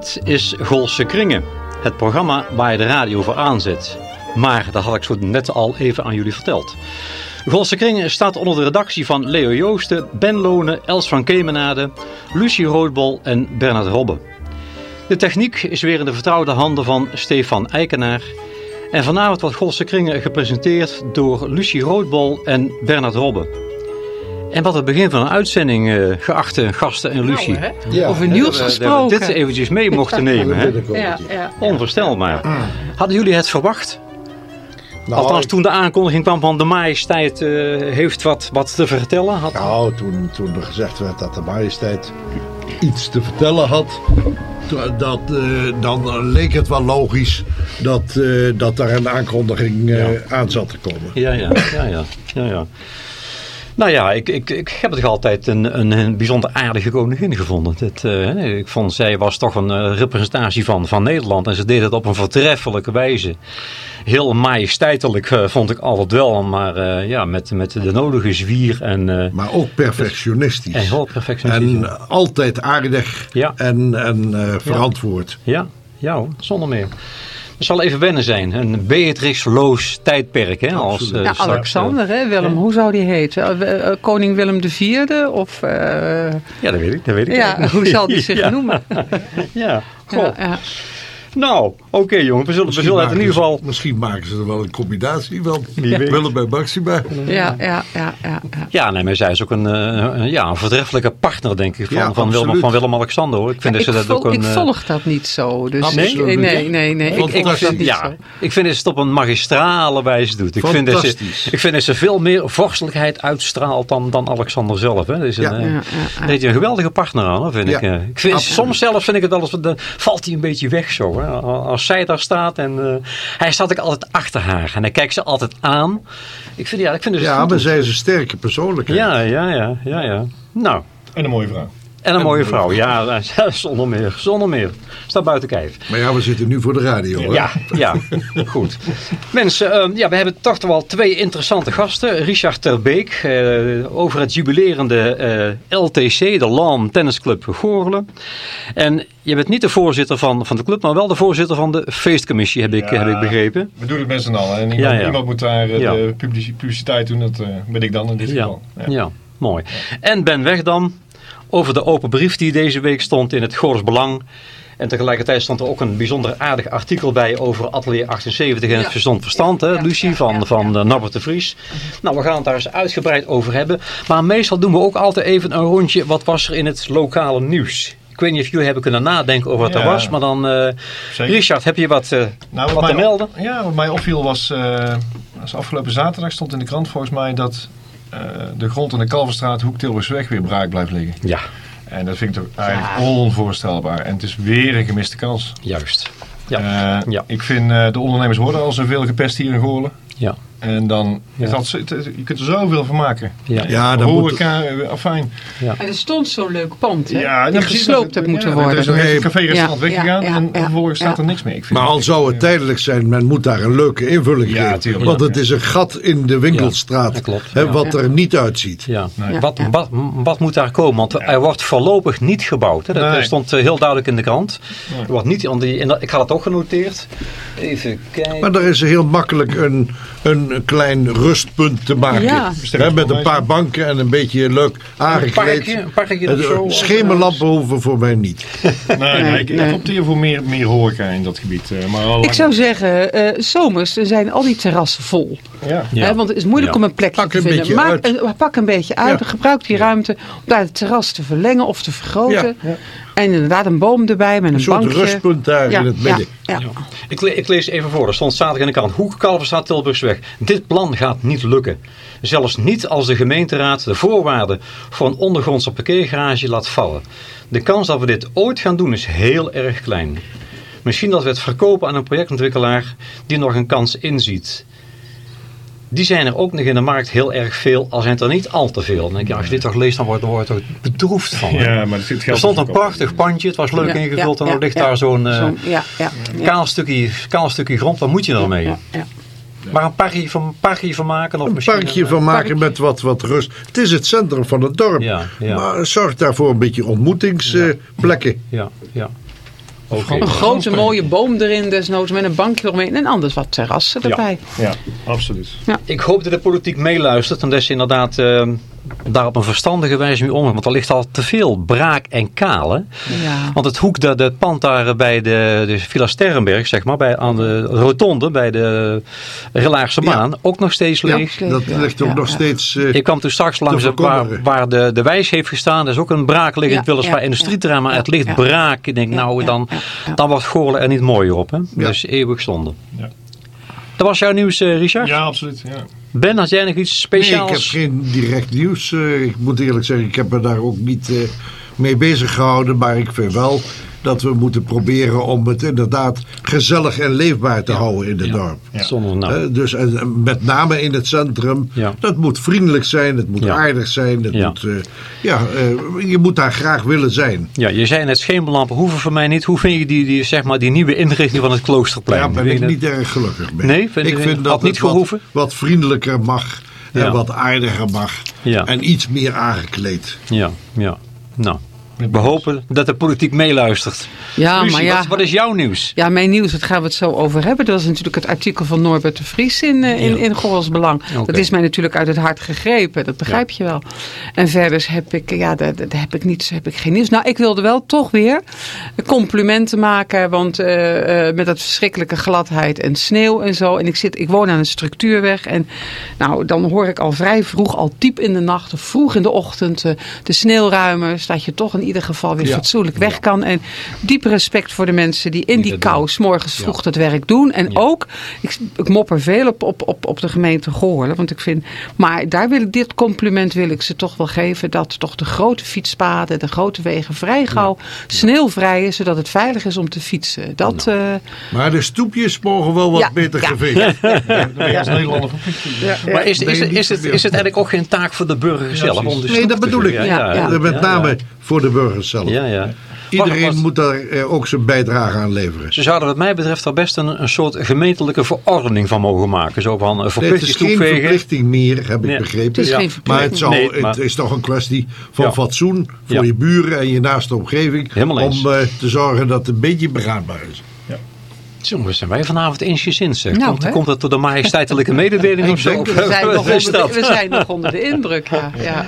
Dit is Golse Kringen, het programma waar je de radio voor aanzet. Maar dat had ik zo net al even aan jullie verteld. Golse Kringen staat onder de redactie van Leo Joosten, Ben Lonen, Els van Kemenade, Lucie Roodbol en Bernard Robbe. De techniek is weer in de vertrouwde handen van Stefan Eikenaar. En vanavond wordt Golse Kringen gepresenteerd door Lucie Roodbol en Bernard Robbe. En wat het begin van een uitzending, uh, geachte gasten en Lucie. Nou, ja, Over nieuws gesproken. Dat we dit eventjes mee mochten nemen. hè? Ja, ja. Onvoorstelbaar. Hadden jullie het verwacht? Nou, Althans, toen de aankondiging kwam van de majesteit eh, heeft wat, wat te vertellen. Had... Nou, toen, toen er gezegd werd dat de majesteit iets te vertellen had, dat, eh, dan leek het wel logisch dat, eh, dat er een aankondiging eh, aan zat te komen. Ja, ja, ja, ja. ja, ja. Nou ja, ik, ik, ik heb het altijd een, een, een bijzonder aardige koningin gevonden. Het, eh, ik vond, zij was toch een eh, representatie van, van Nederland. En ze deed het op een voortreffelijke wijze. Heel majesteitelijk eh, vond ik altijd wel. Maar ja, met, met de nodige zwier en, Maar ook perfectionistisch. en heel perfectionistisch. En altijd aardig Ja. en, en verantwoord. Ja, ja hoor, zonder meer. Het zal even wennen zijn. Een Beatrix-loos tijdperk. Hè, als, Absoluut. eh, straks, Alexander, hè, Willem, hoe zou die heten? Eh, eh, Koning Willem IV? Of, eh, eh, ja, dat weet ik. Dat weet ik ja, hoe zal die zich Ja. noemen? Ja, goh. Ja, ja. Nou, oké jongen. We zullen, we zullen het in ieder ze- geval... Misschien maken ze er wel een combinatie. Wie weet. Willem bij Maxima. ja, ja, ja, ja, ja. Ja, nee, maar zij is ook een, eh, een- ja, een voortreffelijke partner, denk ik, van, Ja, van, Willem, van Willem-Alexander. hoor. Ik vind ik, dat ze dat vol- ook een... ik eh, volg dat niet zo. Dus Absoluut. nee, nee, nee, nee. Ik, ik volg dat niet ja, zo. ik vind dat ze het op een magistrale wijze doet. Ik vind, dat ze, Fantastisch. ik vind dat ze veel meer vorstelijkheid uitstraalt dan, dan Alexander zelf. Hè. Dat is een, Ja. eh, Ja, ja, ja. Een geweldige partner aan, vind Ja, ik. eh. ik vind, soms zelfs vind ik het wel eens, dan valt hij een beetje weg zo. Als zij daar staat en eh, hij staat ook altijd achter haar. En hij kijkt ze altijd aan. Ik vind, ja, ik vind het Ja, goed. maar zij is een sterke persoonlijkheid. ja, ja, ja, ja, ja. Nou, En een mooie vrouw. En een mooie vrouw. Ja, zonder meer, zonder meer. Staat buiten kijf. Maar ja, we zitten nu voor de radio. hè? Ja, ja, goed. Mensen, eh, ja, we hebben toch wel twee interessante gasten. Richard Terbeek eh, over het jubilerende eh, LTC, de Lawn Tennis Club Goorlen. En je bent niet de voorzitter van, van de club, maar wel de voorzitter van de feestcommissie, heb ik, Ja. heb ik begrepen. We doen het met z'n allen. En iemand, Ja, ja. iemand moet daar eh, Ja. de publici- publiciteit doen. Dat eh, ben ik dan in dit Ja, geval. ja. mooi. En Ben Wegdam over de open brief die deze week stond in het Goors Belang. En tegelijkertijd stond er ook een bijzonder aardig artikel bij over Atelier 78 en het Verzond Verstand, hè, Lucie, van, van eh, Norbert de Vries. Nou, we gaan het daar eens uitgebreid over hebben. Maar meestal doen we ook altijd even een rondje, wat was er in het lokale nieuws? Ik weet niet of jullie hebben kunnen nadenken over wat er was, maar dan... eh. Richard, heb je wat, eh, Nou, wat te mij, melden? Ja, wat mij opviel was, eh, was afgelopen zaterdag stond in de krant volgens mij dat de grond aan de Kalverstraat, Hoek Tilburgsweg weer braak blijft liggen. Ja, En dat vind ik toch eigenlijk onvoorstelbaar. En het is weer een gemiste kans. juist. Ja, Eh, Ja. Ik vind eh, de ondernemers worden al zoveel gepest hier in Goorlen. ja, En dan, Ja. is dat, je kunt er zoveel van maken. ja. Ja, dan moet, Horeca, eh, afijn. En er stond zo'n leuk pand, hè? Ja, die ja, gesloopt heeft moeten ja, worden. Er is nog een café-restaurant Ja, weggegaan ja, en ja, vervolgens staat ja. er niks meer. Ik vind maar al zou het tijdelijk zijn, men moet daar een leuke invulling Ja, geven. tuurlijk. Want Ja. het is een gat in de winkelstraat. dat klopt. Hè, Ja. wat er niet uitziet. Ja. Nee. Wat, Ja. Wat, wat moet daar komen? Want er wordt voorlopig niet gebouwd. Hè? Dat Nee. stond eh, heel duidelijk in de krant. Er wordt niet, die, ik had het ook genoteerd. Even kijken. Maar er is heel makkelijk een, een klein rustpunt te maken. Ja. Met een paar banken en een beetje leuk een aangekleed. parkje, een parkje of Eh, zo. Schemerlampen hoeven voor mij niet. Nee, nee, Nee, ik, ik nee. opteer voor meer, meer horeca in dat gebied. eh, maar al Ik zou zeggen, eh, zomers zijn al die terrassen vol. Ja. Ja. Want het is moeilijk Ja. om een plekje Pak te een vinden. beetje Maak, een- pak een beetje uit. Ja. Gebruik die ruimte om daar het terras te verlengen of te vergroten. En inderdaad een boom erbij met een, Een soort bankje. rustpunt daar in het midden. Ja, ja. Ik, le- ik lees even voor. Er stond zaterdag in de krant. Hoek Kalverstraat Tilburgsweg. Dit plan gaat niet lukken. Zelfs niet als de gemeenteraad de voorwaarden voor een ondergrondse parkeergarage laat vallen. De kans dat we dit ooit gaan doen is heel erg klein. Misschien dat we het verkopen aan een projectontwikkelaar die nog een kans inziet. Die zijn er ook nog in de markt heel erg veel, al zijn het er niet al te veel. Dan denk je, als je dit toch leest, dan word, dan word je toch bedroefd van. Ja, maar er zit Er geld stond een prachtig pandje, het was leuk Ja, ingevuld ja, en dan ja, ligt ja. daar zo'n eh, kaal, stukje, kaal stukje grond. Wat moet je ermee? Ja, ja. Maar een parkje van, parkje van maken? Of Een parkje een- van maken met wat, wat rust. Het is het centrum van het dorp. Ja, ja. Maar zorg daarvoor een beetje ontmoetingsplekken. Ja, ja. Een grote mooie boom erin desnoods met een bankje eromheen. En anders wat terrassen erbij. Ja, absoluut. Ik hoop dat de politiek meeluistert en dat ze inderdaad eh, daar op een verstandige wijze mee omgaan. Want er ligt al te veel braak en kaal. Hè? Ja. Want het hoek, dat het pand daar bij de, de Villa Sterrenberg, zeg maar, bij, aan de rotonde, bij de Relaagse Ja. baan, ook nog steeds Ja, leeg. dat ligt ook ja, nog ja. steeds... eh, Ik kwam toen straks langs het- waar, waar de, de wijs heeft gestaan. Dat is ook een braakliggend Ja, weliswaar ja, industrieterrein, maar het ligt ja. braak. Ik denk, Ja, nou, ja, dan, ja, ja. dan wordt Goorlen er niet mooier op. Hè? Ja. Dus eeuwig zonde. Ja. Dat was jouw nieuws, eh, Richard? Ja, absoluut. Ja. Ben, had jij nog iets Nee, speciaals? ik heb geen direct nieuws. Eh, ik moet eerlijk zeggen, ik heb me daar ook niet eh, mee bezig gehouden. Maar ik vind wel dat we moeten proberen om het inderdaad gezellig en leefbaar te houden in het Ja. dorp. Ja. Zonder nou. Dus en met name in het centrum. Ja. Dat moet vriendelijk zijn, het moet Ja. aardig zijn. Het Ja. moet, eh, ja, eh, je moet daar graag willen zijn. Ja, je zei net schemerlampen hoeven voor mij niet. Hoe vind je die, die, zeg maar, die nieuwe inrichting van het Kloosterplein? Daar ben ik niet erg gelukkig mee. Nee? Vind ik vind dat niet het wat, vriendelijker mag. Ja. En wat aardiger mag. Ja. En iets meer aangekleed. Ja, ja. Nou, we hopen dat de politiek meeluistert. Ja, Lucie, maar ja. wat, wat is jouw nieuws? Ja, mijn nieuws, daar gaan we het zo over hebben. Dat was natuurlijk het artikel van Norbert de Vries in, eh, in, Ja. in Belang. Dat is mij natuurlijk uit het hart gegrepen, dat begrijp je wel. En verder heb ik, ja, daar, daar heb ik, niet, heb ik geen nieuws. Nou, ik wilde wel toch weer complimenten maken, want eh, eh, met dat verschrikkelijke gladheid en sneeuw en zo. En ik, zit, ik woon aan een structuurweg en nou, dan hoor ik al vrij vroeg, al diep in de nacht of vroeg in de ochtend, de sneeuwruimers, dat je toch ieder geval weer Ja. fatsoenlijk weg kan. En diep respect voor de mensen die in Die die kou s morgens Ja. vroeg het werk doen. En Ja. ook, ik, ik mopper veel op, op, op, op de gemeente Goorlen. Want ik vind, maar daar wil ik, dit compliment wil ik ze toch wel geven. Dat toch de grote fietspaden, de grote wegen vrij gauw sneeuwvrij is. Zodat het veilig is om te fietsen. Dat, eh, Maar de stoepjes mogen wel wat Ja, beter ja. geveegd. Ja, Maar is, is, is, het, zoveel. is het eigenlijk ook geen taak voor de burger zelf? Om de. Nee, dat bedoel ik. Ja, ja. Met ja, name ja. voor de burgers zelf. Ja, ja. Iedereen Wat- wat- moet daar eh, ook zijn bijdrage aan leveren. Ze zouden wat mij betreft daar best een, een soort gemeentelijke verordening van mogen maken. Zo van een Nee, het is geen verplichting meer, heb ik Nee. begrepen. Het is Ja. geen Maar het, zou, Nee, maar- het is toch een kwestie van Ja. fatsoen voor Ja. je buren en je naaste omgeving. Helemaal. Om eh, te zorgen dat het een beetje begaanbaar is. Jongens, zijn wij vanavond eensgezind. Nou, komt, komt dat door de majesteitelijke mededeling of zo? we, zijn nog onder de, we zijn nog onder de indruk. Ja, ja.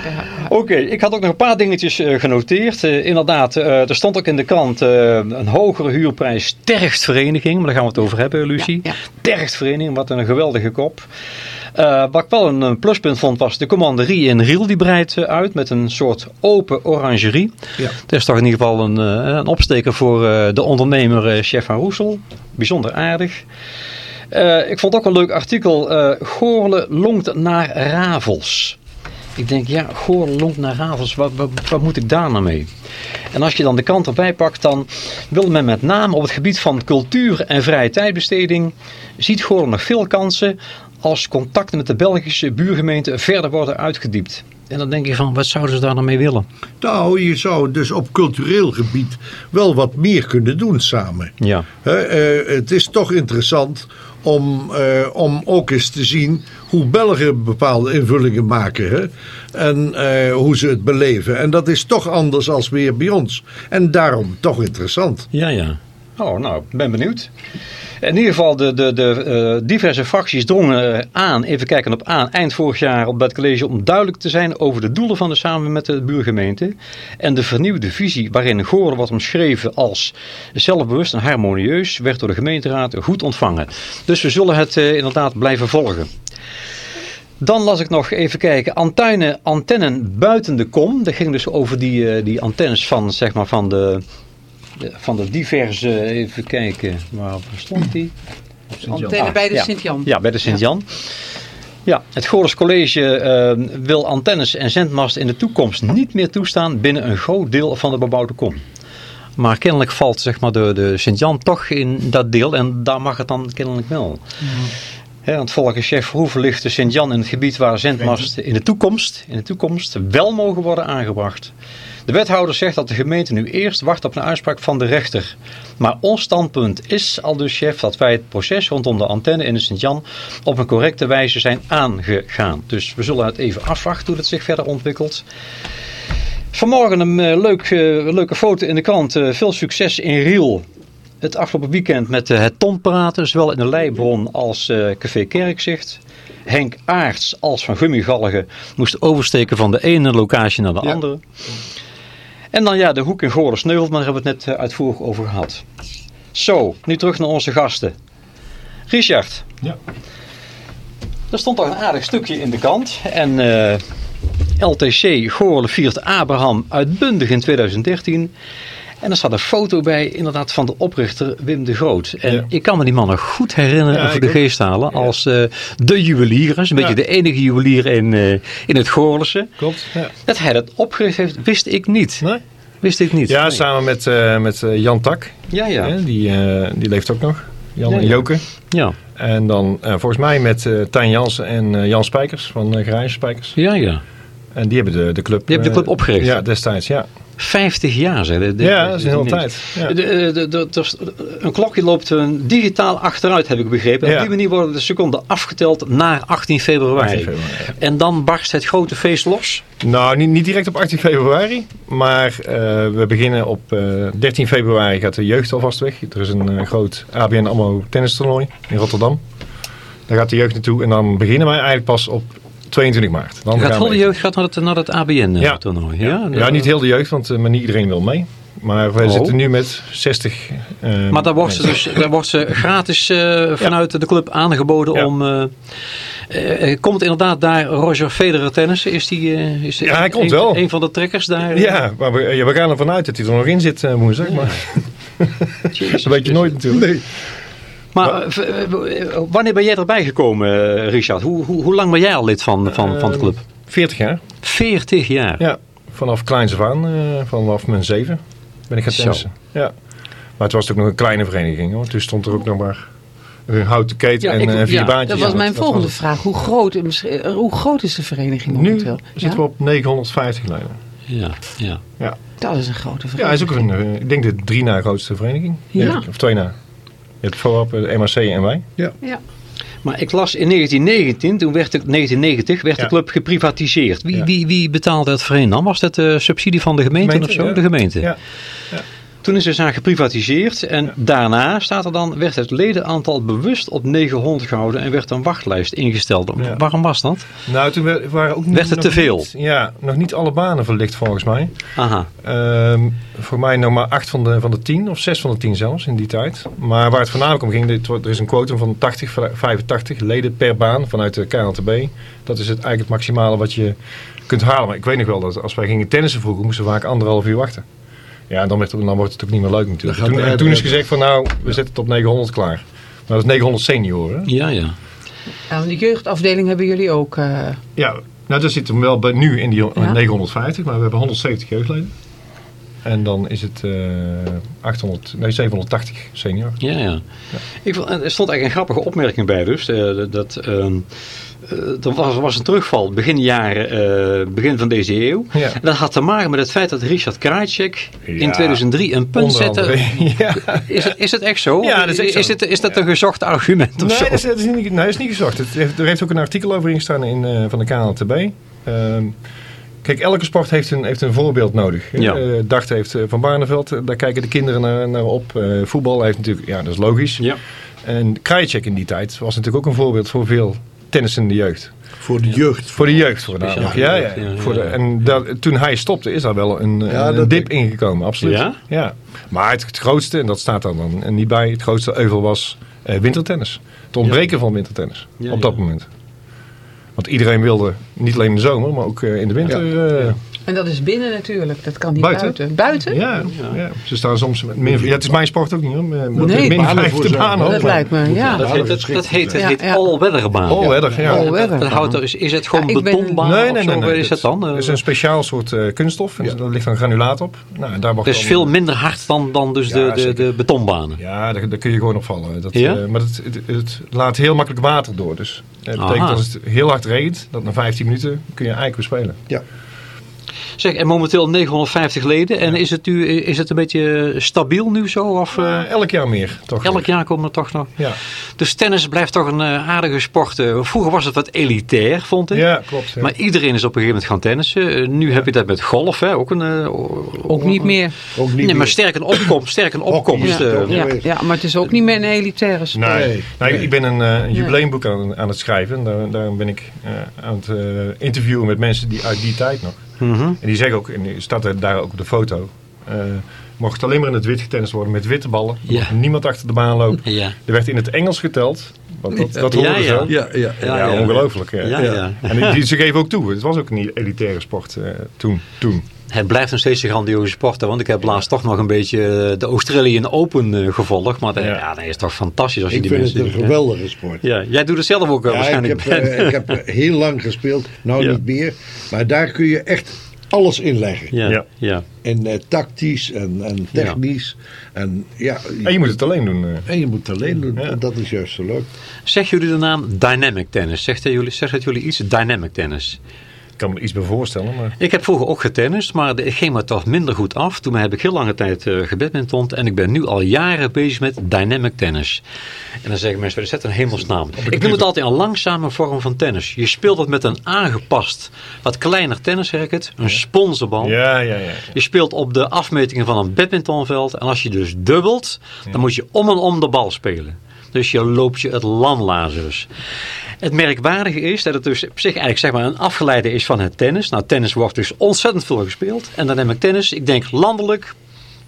Oké, ik had ook nog een paar dingetjes eh, genoteerd. Eh, inderdaad, eh, er stond ook in de krant een hogere huurprijs Tergstvereniging. Maar daar gaan we het over hebben, Lucie. Ja, ja. Tergstvereniging, wat een geweldige kop. Eh, wat ik wel een, eh, pluspunt vond was de commanderie in Riel. Die breidt eh, uit met een soort open orangerie. Ja. Dat is toch in ieder geval een, een opsteker voor de ondernemer Chef van Roesel. Bijzonder aardig. Ik vond ook een leuk artikel. eh Goorle longt naar Ravels. Ik denk, ja, Goorle longt naar Ravels. Wat, wat, wat moet ik daar nou mee? En als je dan de kant erbij pakt, dan wil men met name op het gebied van cultuur en vrije tijdbesteding... ziet Goorle nog veel kansen als contacten met de Belgische buurgemeenten verder worden uitgediept. En dan denk je van, wat zouden ze daar nou mee willen? Nou, je zou dus op cultureel gebied wel wat meer kunnen doen samen. Ja, Hè, eh, het is toch interessant om, eh, om ook eens te zien hoe Belgen bepaalde invullingen maken. Hè? En eh, hoe ze het beleven. En dat is toch anders als weer bij ons. En daarom toch interessant. ja, ja. Oh, nou, ik ben benieuwd. In ieder geval, de, de, de eh, diverse fracties drongen eh, aan, even kijken op aan, eind vorig jaar op het college om duidelijk te zijn over de doelen van de samenwerking met de buurgemeente. En de vernieuwde visie waarin Goorlen wordt omschreven als zelfbewust en harmonieus, werd door de gemeenteraad goed ontvangen. Dus we zullen het eh, inderdaad blijven volgen. Dan las ik nog even kijken, antenne, antennen buiten de kom. Dat ging dus over die, die antennes van, zeg maar, van de- van de diverse, even kijken, waar stond die? Antenne bij de ja. Sint-Jan. Ja, bij de Sint-Jan. Ja, het Goorles College eh, wil antennes en zendmasten in de toekomst niet meer toestaan binnen een groot deel van de bebouwde kom. Maar kennelijk valt zeg maar, de, de Sint-Jan toch in dat deel en daar mag het dan kennelijk wel. Hè, want volgens chef Verhoeven ligt de Sint-Jan in het gebied waar zendmasten in de toekomst, in de toekomst wel mogen worden aangebracht. De wethouder zegt dat de gemeente nu eerst wacht op een uitspraak van de rechter. Maar ons standpunt is, al dus chef, dat wij het proces rondom de antenne in de Sint-Jan op een correcte wijze zijn aangegaan. Dus we zullen het even afwachten hoe het zich verder ontwikkelt. Vanmorgen een eh, leuk, eh, leuke foto in de krant. Eh, veel succes in Riel. het afgelopen weekend met het Ton praten, zowel in de Leibron als Café Kerkzicht. Henk Aarts als van Gummigalgen moest oversteken van de ene locatie naar de Ja. andere. En dan ja, de hoek in Goorlen Sneuvelt, maar daar hebben we het net eh, uitvoerig over gehad. Zo, nu terug naar onze gasten. Richard, Ja. er stond toch een aardig stukje in de kant. En eh, LTC Goorlen viert Abraham uitbundig in 2013. En er staat een foto bij, inderdaad, van de oprichter Wim de Groot. En Ja. ik kan me die man nog goed herinneren Ja, en voor de geest halen als eh, de juwelier. Is een beetje de enige juwelier in, eh, in het Goorlense. Klopt. Ja. Dat hij dat opgericht heeft, wist ik niet. Nee? Wist ik niet. Ja, Nee. samen met, eh, met Jan Tak. Ja, ja. Die, die leeft ook nog. Jan Ja, en ja. Joke. Ja, En dan volgens mij met Tijn Jansen en Jan Spijkers van uh, Garage Spijkers. ja. ja. En die hebben de, de club... Die hebben de club opgericht. Ja, destijds, ja. 50 jaar, zeg. De- de- ja, dat is een hele tijd. Ja. De, een klokje loopt een digitaal achteruit, heb ik begrepen. Ja. Op die manier worden de seconden afgeteld naar 18 februari. 18 februari, ja. En dan barst het grote feest los. Nou, niet, niet direct op 18 februari. Maar eh, we beginnen op eh, 13 februari gaat de jeugd alvast weg. Er is een eh, groot ABN AMRO tennistoernooi in Rotterdam. Daar gaat de jeugd naartoe. En dan beginnen wij eigenlijk pas op 22 maart. Dan Gaat heel de jeugd gaat naar het, naar het Ja. ABN-toernooi. Ja, Ja, niet heel de jeugd, want eh, maar niet iedereen wil mee. Maar wij Oh. zitten nu met 60. eh, Maar daar wordt ze, dus, daar wordt ze gratis eh, vanuit de club aangeboden Ja. om... eh, eh, komt inderdaad daar Roger Federer tennissen? Is die, eh, is Ja, hij komt een, wel. Een van de trekkers daar? Ja, maar we, ja, we gaan ervan uit dat hij er nog in zit eh, woensdag. Maar dat weet je nooit natuurlijk. Nee. Maar eh, v- eh, wanneer ben jij erbij gekomen, eh, Richard? Hoe, hoe, hoe lang ben jij al lid van, van, van de club? 40 jaar. 40 jaar. Ja, vanaf kleins af aan, eh, vanaf mijn zeven, ben ik gaan Zo. tennissen. Ja. Maar het was ook nog een kleine vereniging hoor. Toen stond er ook nog maar een houten keten Ja, en ik- eh, vier ja, baantjes. Dat was Ja, mijn volgende vraag. Hoe groot, eh, hoe groot is de vereniging het. Nu momenteel? zitten we op 950 leden. Ja, ja. Ja. Dat is een grote ja, hij is vereniging. ook een, eh, ik denk de drie na grootste vereniging. Ja. Of twee na. Je hebt voorop de MAC en wij. Ja. Maar ik las in 1919, toen werd de, 1990 werd de Ja. club geprivatiseerd. Wie, Ja. wie, wie betaalde het voorheen dan? Was dat de subsidie van de gemeente, Gemeente, of zo? ja. De gemeente. Ja. Toen is het aan geprivatiseerd en daarna staat er dan, werd het ledenaantal bewust op 900 gehouden en werd een wachtlijst ingesteld. Ja. Waarom was dat? Nou, toen werd- waren ook niet, Werd het te veel? niet- ja, nog niet alle banen verlicht volgens mij. Aha. Ehm, voor mij nog maar 8 van de, van de 10, of 6 van de 10 zelfs in die tijd. Maar waar het voornamelijk om ging, dit er is een quotum van 80, 85 leden per baan vanuit de KLTB. Dat is het, eigenlijk het maximale wat je kunt halen. Maar ik weet nog wel dat als wij gingen tennissen vroeger, moesten we vaak anderhalf uur wachten. Ja, en dan, werd het- dan wordt het ook niet meer leuk natuurlijk. Toen, en toen is gezegd van nou, we zetten het op 900 klaar. Maar dat is 900 senioren. Ja, ja. Ja, want die jeugdafdeling hebben jullie ook. eh, Ja, nou dat zit hem wel bij, nu in die Ja. 950, maar we hebben 170 jeugdleden. En dan is het eh 800, nee 780 senior. Ja, ja. Ik, vond- er stond eigenlijk een grappige opmerking bij dus. eh, dat ehm, eh, er was, was een terugval begin jaren, eh, begin van deze eeuw. Ja. En dat had te maken met het feit dat Richard Krajicek in Ja, 2003 een punt zette. Ja. Is het, is het echt zo? Ja, dat is echt zo. Is, dat een gezocht argument of Nee, zo? dat is, dat is niet, nee, dat is niet gezocht. Het heeft, er heeft ook een artikel over ingestaan in, eh, van de KNLTB. Ehm kijk, elke sport heeft een, heeft een voorbeeld nodig. Ja. Eh, Dart heeft eh, Van Barneveld, eh, daar kijken de kinderen naar, naar op. Eh, voetbal heeft natuurlijk, ja, dat is logisch. Ja. En Krajicek in die tijd was natuurlijk ook een voorbeeld voor veel tennissende jeugd. Voor de jeugd. Voor de jeugd voornamelijk. Ja, ja. jeugd, ja, ja, Voor de, en dat, toen hij stopte is daar wel een, Ja, een dip ingekomen, absoluut. Ja? Ja. Maar het, het grootste, en dat staat er dan en niet bij, het grootste euvel was eh, wintertennis. Het ontbreken van wintertennis Ja, op ja. dat moment. Want iedereen wilde, niet alleen in de zomer, maar ook eh, in de winter. eh, ja. En dat is binnen natuurlijk. Dat kan niet Buiten? buiten. Buiten? Ja, ja. ze staan soms met min. Ja, het is mijn sport ook niet hoor. Met, met Nee. min Banen vijf voor de zijn. baan Dat ook. Dat lijkt me, ja. Dat heet, dat, dat heet, dat Ja, heet ja. all-weatherbaan. Wedder, ja. Weather. Dat houdt er, is, is het gewoon Ja, betonbaan Nee, of nee, nee. is dat dan? Het is een speciaal soort eh, kunststof. En Daar ligt een granulaat op. Nou, en daar wordt dus dan- veel minder hard dan, dan dus Ja, de, de, de betonbanen. Ja, daar, daar kun je gewoon op vallen. Dat, Ja? eh, maar het, het, het laat heel makkelijk water door. Dus eh, dat betekent Aha. als het heel hard regent, dat na 15 minuten kun je eigenlijk weer spelen. Ja. Zeg, en momenteel 950 leden. En is het, nu, is het een beetje stabiel nu zo? Of, eh, Eh, elk jaar meer, toch? elk jaar komen er toch nog? Ja, Dus tennis blijft toch een eh, aardige sport. Eh, vroeger was het wat elitair, vond ik. ja klopt. ja. Maar iedereen is op een gegeven moment gaan tennissen. Nu heb je dat met golf, hè? Ook, een, Ook niet meer. Ook niet Nee, meer. maar sterk een opkomst. Sterk een opkomst. Ja, eh. Ja, maar het is ook niet meer een elitaire sport. Nee. Nee, Nou, nee. Ik ben een eh, jubileumboek aan, aan het schrijven. En Daar, daar ben ik eh, aan het interviewen met mensen die uit die tijd nog. Mhm. En die zeggen ook, en die staat er daar ook op de foto. eh, mocht alleen maar in het wit getennist worden met witte ballen. Er Ja. mocht niemand achter de baan lopen. Ja. Er werd in het Engels geteld. Want dat, dat hoorde ja. zo. Ja, ja, Ja, Ja, ja. ongelooflijk. Ja. Ja, ja. En die, die- ze geven ook toe. Het was ook een elitaire sport eh, toen. toen. Het blijft nog steeds een grandioze sport. hè, Want ik heb laatst toch nog een beetje eh, de Australian Open eh, gevolgd. Maar dat, Ja. ja. dat is toch fantastisch als je Ik die vind mensen het een ziet, hè. geweldige sport. Ja, jij doet het zelf ook wel Ja, ik waarschijnlijk. heb, eh, ik heb eh, heel lang gespeeld, nou Ja. niet meer. Maar daar kun je echt alles inleggen. ja, ja. Ja. En eh, tactisch en, en technisch. En, ja, En je moet het alleen doen. eh. en je moet het alleen doen. Ja. En dat is juist zo leuk. Zeg jullie de naam Dynamic Tennis? Zegt, het jullie, zegt het jullie iets? Dynamic Tennis. Ik kan me iets bij voorstellen. Maar... Ik heb vroeger ook getennist, maar het ging me toch minder goed af. Toen heb ik heel lange tijd uh, gebadmintond en ik ben nu al jaren bezig met dynamic tennis. En dan zeggen mensen, is dat een hemelsnaam? Ik noem het altijd een langzame vorm van tennis. Je speelt het met een aangepast, wat kleiner tennisracket, een sponsorbal. Ja, ja, ja. Je speelt op de afmetingen van een badmintonveld. En als je dus dubbelt, dan moet je om en om de bal spelen. Dus je loopt je het landlazers. Het merkwaardige is dat het dus op zich eigenlijk zeg maar een afgeleide is van het tennis. Nou, tennis wordt dus ontzettend veel gespeeld. En dan heb ik tennis, ik denk landelijk,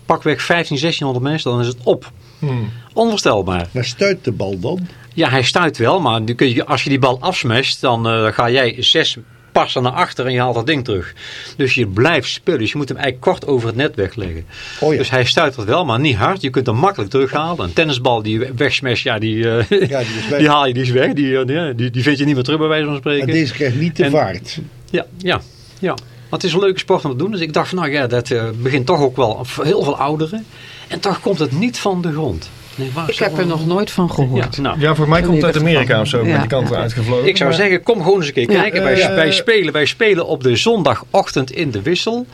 pakweg 15, 1600 mensen, dan is het op. Hmm. Onvoorstelbaar. Maar stuit de bal dan? Ja, hij stuit wel, maar nu kun je, als je die bal afsmasht, dan uh, ga jij zes passen naar achter en je haalt dat ding terug. Dus je blijft spelen. Dus je moet hem eigenlijk kort over het net wegleggen. Oh ja. Dus hij stuit het wel, maar niet hard. Je kunt hem makkelijk terughalen. Een tennisbal die je wegsmasht, ja, die, uh, Ja, die die haal je, die is weg. Die, uh, die, die vind je niet meer terug bij wijze van spreken. En deze krijgt niet de En- vaart. Ja, ja, ja. Maar het is een leuke sport om te doen. Dus ik dacht van, nou ja, dat uh, begint toch ook wel voor heel veel ouderen. En toch komt het niet van de grond. Nee, waar Ik heb er nog nooit van gehoord. Ja, nou, Ja, voor mij komt het uit Amerika of zo, Ja, met die kant ja. uitgevlogen. Ik zou Maar- zeggen, kom gewoon eens een keer Ja, kijken. wij, wij, spelen, wij spelen op de zondagochtend in de Wissel.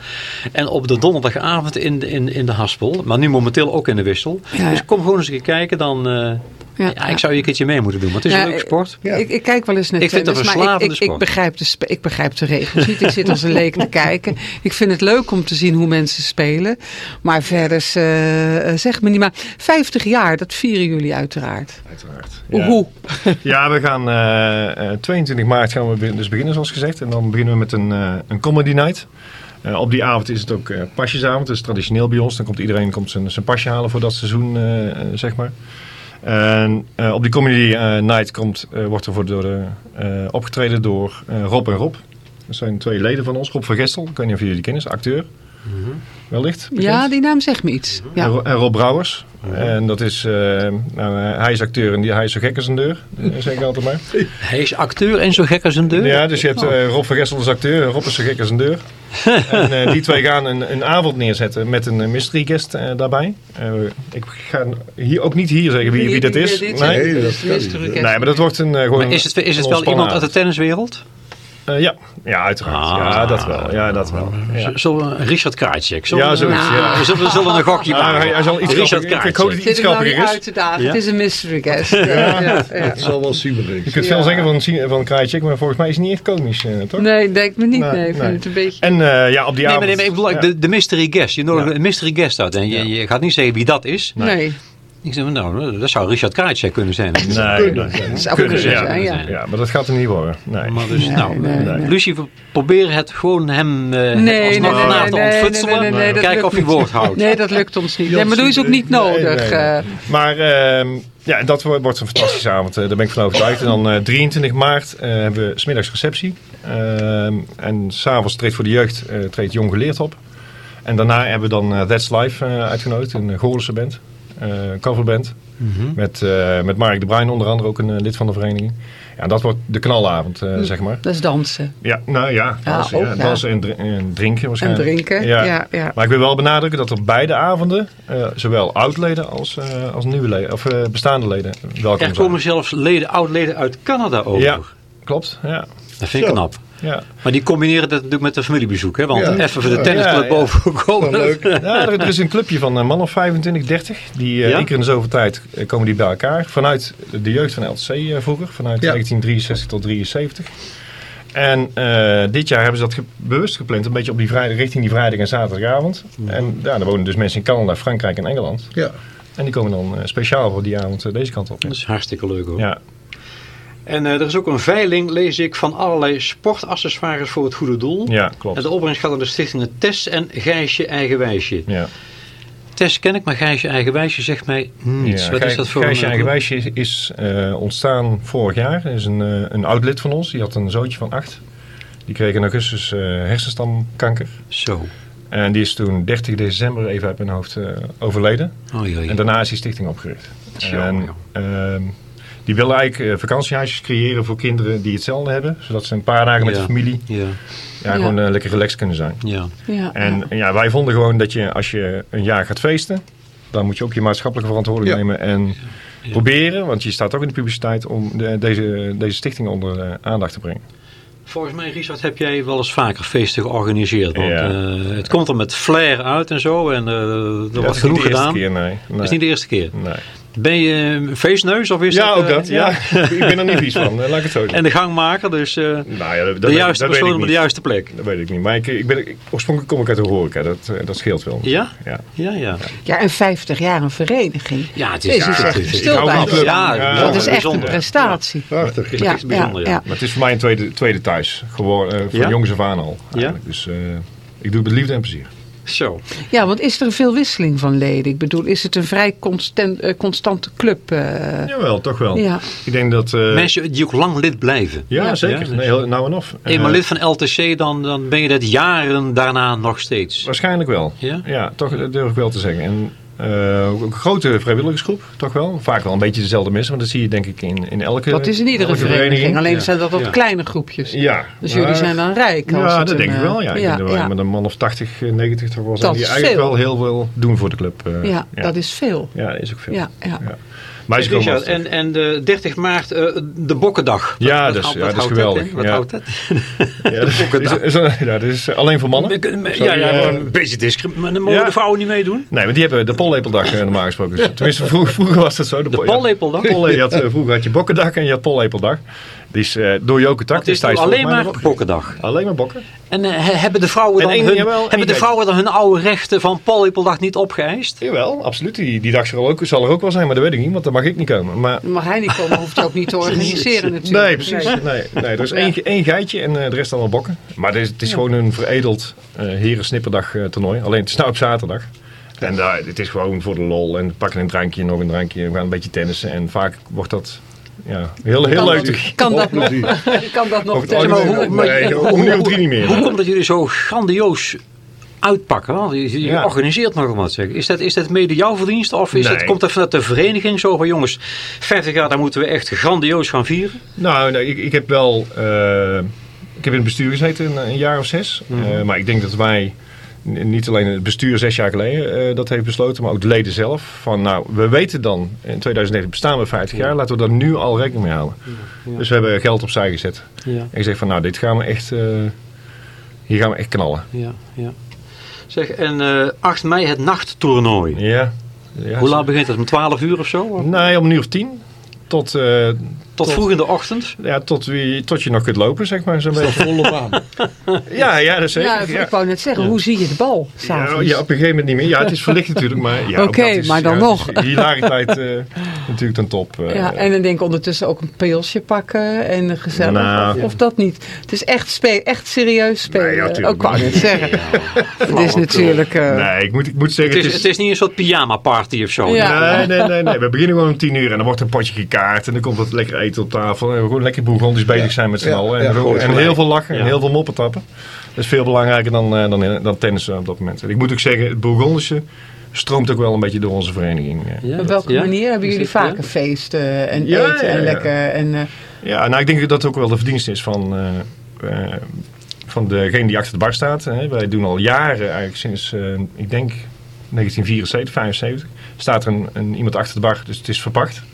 En op de donderdagavond in de, in, in de Haspel. Maar nu momenteel ook in de Wissel. Ja. Dus kom gewoon eens een keer kijken. Dan, eh, Ja, ja, ik zou je een keertje mee moeten doen. Want het is Ja, een leuke sport. Ja. Ik, ik kijk wel eens naar Ik vind het tennis, een maar ik, ik, ik, sport. begrijp de ik begrijp de regels niet. Ik zit als een leek te kijken. Ik vind het leuk om te zien hoe mensen spelen. Maar verder, eh, zeg me niet maar. 50 jaar, dat vieren jullie uiteraard. Uiteraard. Hoe- Ja. Hoe? Ja, we gaan eh, eh, 22 maart gaan we dus beginnen zoals gezegd. En dan beginnen we met een, eh, een comedy night. Eh, op die avond is het ook eh, pasjesavond. Dat is traditioneel bij ons. Dan komt iedereen komt zijn, zijn pasje halen voor dat seizoen, zeg maar. En eh, op die comedy eh, night komt, eh, wordt er voor door de, opgetreden door Rob en Rob. Dat zijn twee leden van ons. Rob van Gestel, ik weet niet of jullie die kennen, is acteur. Wellicht. bekend. Ja, die naam zegt me iets. En, Ja. En Rob Brouwers. En dat is, eh, nou, eh, hij is acteur en die, hij is zo gek als een deur. eh, zeg ik altijd maar. Hij is acteur en zo gek als een deur. Ja, dus je hebt eh, Rob van Gessel als acteur. Rob is zo gek als een deur. en eh, die twee gaan een, een avond neerzetten met een mystery guest eh, daarbij. Eh, ik ga hier, ook niet hier zeggen wie, wie dat is. Nee. Nee, dat. Nee, maar dat wordt een eh, gewoon Maar is het, is het wel iemand uit de tenniswereld? Eh, ja. ja, uiteraard. Ah. ja, dat wel. Ja, dat wel. Ja. Zullen we Richard Krajcek? Zullen Ja, we- zoiets, ja. Zullen, we zullen een gokje Ah, maken. hij, hij zal iets Richard grappiger- ik hoop dat Krajcek. hij iets grappiger is. uit te dagen? Ja? Het is een mystery guest. Ja, ja, ja. Het zal wel sieberig Je kunt veel zeggen van, van Krajicek, maar volgens mij is hij niet echt komisch, eh, toch? Nee, denk me niet. Nee, Nee, ik vind nee. het een beetje... En eh, ja, op die Nee, avond... maar, nee, maar ik bedoel, Ja. de, de mystery guest. Je nodigt Ja. een mystery guest uit. En je, je gaat niet zeggen wie dat is. Nee. Ik zeg, nou, dat zou Richard Krajcek kunnen zijn. Nee, kunnen nee. Zou Kunnen, kunnen ja. zijn, ja. Ja, maar dat gaat er niet worden. Nee. Maar dus, Nee, nou, nee, nee. Lucie, we proberen het gewoon hem eh Nee, het alsnog nee, te nee, ontfutselen. nee, nee, nee, dat Kijken of hij woord houdt. Nee, dat lukt ons niet. Nee, maar doe is ook niet nodig. nee, nee. eh. Maar ehm, ja, dat wordt wordt een fantastische avond. eh, daar ben ik van overtuigd. En dan eh, 23 maart hebben we smiddags receptie. Ehm, en s'avonds treedt voor de jeugd eh, treedt Jong Geleerd op. En daarna hebben we dan That's Live eh, uitgenodigd. Een Goorlense band. Eh, coverband. Mhm. Met, eh, met Mark de Bruin onder andere ook een eh, lid van de vereniging. Ja, dat wordt de knalavond, eh, zeg maar. Dat is dansen. Ja, nou ja, Ja, dansen, ook, ja, ja. dansen en, dr- en drinken En waarschijnlijk. drinken. Ja, ja. Maar ik wil wel benadrukken dat er beide avonden, eh, zowel oud-leden als, eh, als nieuwe leden, of eh, bestaande leden, welkom Er zijn. komen zelfs leden, oud-leden uit Canada over. Ja, klopt. Ja. Dat vind ik Zo. knap. Ja. Maar die combineren dat natuurlijk met de familiebezoek, hè? Want Ja. even voor de tennisclub boven komen. Leuk. Ja, er, er is een clubje van een man of 25, 30. Die eh Ja? één keer in de zoveel tijd eh, komen die bij elkaar. Vanuit de jeugd van LTC eh, vroeger. Vanuit Ja. 1963 tot 73. En eh, dit jaar hebben ze dat ge- bewust gepland. Een beetje op die vrijdag, richting die vrijdag en zaterdagavond. En ja, er wonen dus mensen in Canada, Frankrijk en Engeland. Ja. En die komen dan eh, speciaal voor die avond eh, deze kant op. Dat is hartstikke leuk hoor. Ja, En eh, er is ook een veiling, lees ik, van allerlei sportaccessoires voor het goede doel. ja En klopt. de opbrengst gaat aan de stichtingen Tess en Gijsje Eigenwijsje. Ja. Tess ken ik, maar Gijsje Eigenwijsje zegt mij niets. Ja, Wat is dat voor Gijsje een Eigen club? Wijsje is, is, eh, ontstaan vorig jaar. Er is een, eh, een oud-lid van ons. Die had een zoontje van acht. Die kreeg in augustus eh, hersenstamkanker. Zo. En die is toen 30 december even uit mijn hoofd eh, overleden. Oh jee. En daarna is die stichting opgericht. Tjo, en, ehm, die willen eigenlijk eh, vakantiehuisjes creëren voor kinderen die hetzelfde hebben. Zodat ze een paar dagen met Ja. de familie Ja, ja, gewoon eh, lekker relaxed kunnen zijn. ja. Ja, En ja, wij vonden gewoon dat je als je een jaar gaat feesten, dan moet je ook je maatschappelijke verantwoordelijkheid Ja. nemen en proberen, want je staat ook in de publiciteit om de, deze, deze stichting onder de aandacht te brengen. Volgens mij, Richard, heb jij wel eens vaker feesten georganiseerd. Want Ja. eh, het komt er met flair uit en zo. En eh, er Ja, wordt dat is genoeg niet de gedaan. eerste keer, nee. nee. Dat is niet de eerste keer. Nee. Ben je een feestneus of is Ja, dat... ook eh, dat. Ja. ik ben er niet vies van, eh, laat ik het zo zeggen. En de gangmaker, dus eh, nou ja, dat, de dat, juiste dat persoon op de juiste plek. Dat weet ik niet. Maar ik, ik ben, ik- oorspronkelijk kom ik uit de horeca. Dat, dat scheelt wel. Ja? Ja. Ja, ja. ja, en 50 jaar een vereniging. Ja, het is ja, echt stil bij. Ja, Ja, Dat is echt een bijzonder. prestatie. Prachtig. Het is bijzonder, ja. Maar het is voor mij een tweede, tweede thuis. Gewoon, eh, van Ja? jongs af aan al. eigenlijk. Dus eh, ik doe het met liefde en plezier. Zo. Ja, want is er veel wisseling van leden? Ik bedoel, is het een vrij constant, eh, constante club? eh? Jawel, toch wel. ja. Ik denk dat... eh, Mensen die ook lang lid blijven. ja, Ja. zeker. Ja, nee, nou en of. Eenmaal lid van LTC, dan, dan ben je dat jaren daarna nog steeds. Waarschijnlijk wel. Ja? Ja, toch dat durf ik wel te zeggen. En eh, een grote vrijwilligersgroep, toch wel. Vaak wel een beetje dezelfde mensen, want dat zie je denk ik in, in elke Dat is in iedere vereniging. Alleen Ja. zijn dat wat Ja. kleine groepjes. Ja. Dus jullie zijn dan rijk. Ja, dat een, denk ik eh, wel. Ja, ik denk wij ja. met een man of 80, eh, 90 toch wel zijn. Die eigenlijk veel. wel heel veel doen voor de club. eh, Ja, dat is veel. Ja, dat is ook veel. Ja. Maar is Richard, lastig. en, en de 30 maart, eh, de Bokkendag. Ja, Wat- dus- wat ja, dat is geweldig. Wat Ja. houdt dat? Ja, dat is, is, is, ja, dat is alleen voor mannen. Ja, Sorry, ja, eh, een beetje discriminatie. Maar dan mogen de vrouwen niet meedoen? Nee, maar die hebben de pollepeldag eh, normaal gesproken. Tenminste, vroeger, vroeger was dat zo. De pol- pollepeldag? Had, eh, vroeger had je bokkendag en je had pollepeldag. Die is eh, door Joke Tak. Het is alleen maar Bokkendag. Alleen maar bokken. En eh, he- hebben de vrouwen En dan, één- hun, jawel, hebben de vrouwen dan hun oude rechten van pollepeldag niet opgeëist? Jawel, absoluut. Die, die dag zal er, ook, zal er ook wel zijn, maar dat weet ik niet, want dan mag ik niet komen. Maar, mag hij niet komen, hoeft hij ook niet te organiseren natuurlijk. nee, precies. Nee, nee, er is één, één geitje en eh, de rest allemaal bokken. Maar het is, het is gewoon een veredeld eh heren snipperdag eh, toernooi. Alleen het is nou op zaterdag. En daar, het is gewoon voor de lol. En we pakken een drankje, nog een drankje. We gaan een beetje tennissen. En vaak wordt dat ja, heel, heel Kan leuk. dat, kan dat nog? Kan dat nog? Maar hoe- maar- nee, hoe- om nu of hoe- drie niet meer. Hoe komt dat jullie zo grandioos uitpakken? Want je, je Ja. organiseert nog wat. Zeg. Is, dat, is dat mede jouw verdienste? Of is Nee. het, komt dat vanuit de vereniging zo van jongens, 50 jaar, daar moeten we echt grandioos gaan vieren? Nou, nee, ik, ik heb wel. eh, ik heb in het bestuur gezeten een, een jaar of zes. Eh, maar ik denk dat wij. Niet alleen het bestuur zes jaar geleden eh, dat heeft besloten, maar ook de leden zelf. Van nou, we weten dan, in 2009 bestaan we 50 jaar, laten we daar nu al rekening mee houden. Dus we hebben geld opzij gezet. Ja, En ik zeg van nou, dit gaan we echt, eh, hier gaan we echt knallen. ja, ja. Zeg, en eh 8 mei het nachttoernooi. Ja. ja Hoe laat begint het? Om 12 uur of zo? Of Nee, om een uur of tien. Tot, Tot vroeg in de ochtend? ja, tot, wie, tot je nog kunt lopen, zeg maar. Zo'n beetje. Volle baan. Ja, ja, dat is zeker. Ja, ja. ik wou net zeggen, hoe zie je de bal Ja, s'avonds? ja, op een gegeven moment niet meer. Ja, het is verlicht natuurlijk, maar ja, Oké, dat is- maar dan ja, nog. het Hilariteit eh, natuurlijk ten top. eh. Ja, en dan denk ik ondertussen ook een pilsje pakken en gezellig. Nou. of, of dat niet. Het is echt, spe echt serieus spelen. Nee, ja, ook wou ik net zeggen. Het is natuurlijk... eh, nee, ik moet, ik moet zeggen, Het is, het is niet een soort pyjama party of zo. Ja. Nee, nee, nee, nee. We beginnen gewoon om tien uur en dan wordt een potje gekaart en dan komt wat lekker eten op tafel. En we gewoon lekker bourgondisch bezig zijn met z'n Ja, allen. En, en heel veel lachen en heel veel moppen tappen. Dat is veel belangrijker dan, eh, dan, dan tennissen op dat moment. En ik moet ook zeggen, het bourgondische stroomt ook wel een beetje door onze vereniging. eh. Ja, op welke ja? manier hebben jullie vaker feesten en Ja, eten ja, en ja. lekker? En, eh, Ja, nou ik denk dat dat ook wel de verdienste is van, eh, eh, van degene die achter de bar staat. Hè. Wij doen al jaren, eigenlijk sinds, eh, ik denk 1974, 75, staat er een, een, iemand achter de bar, dus het is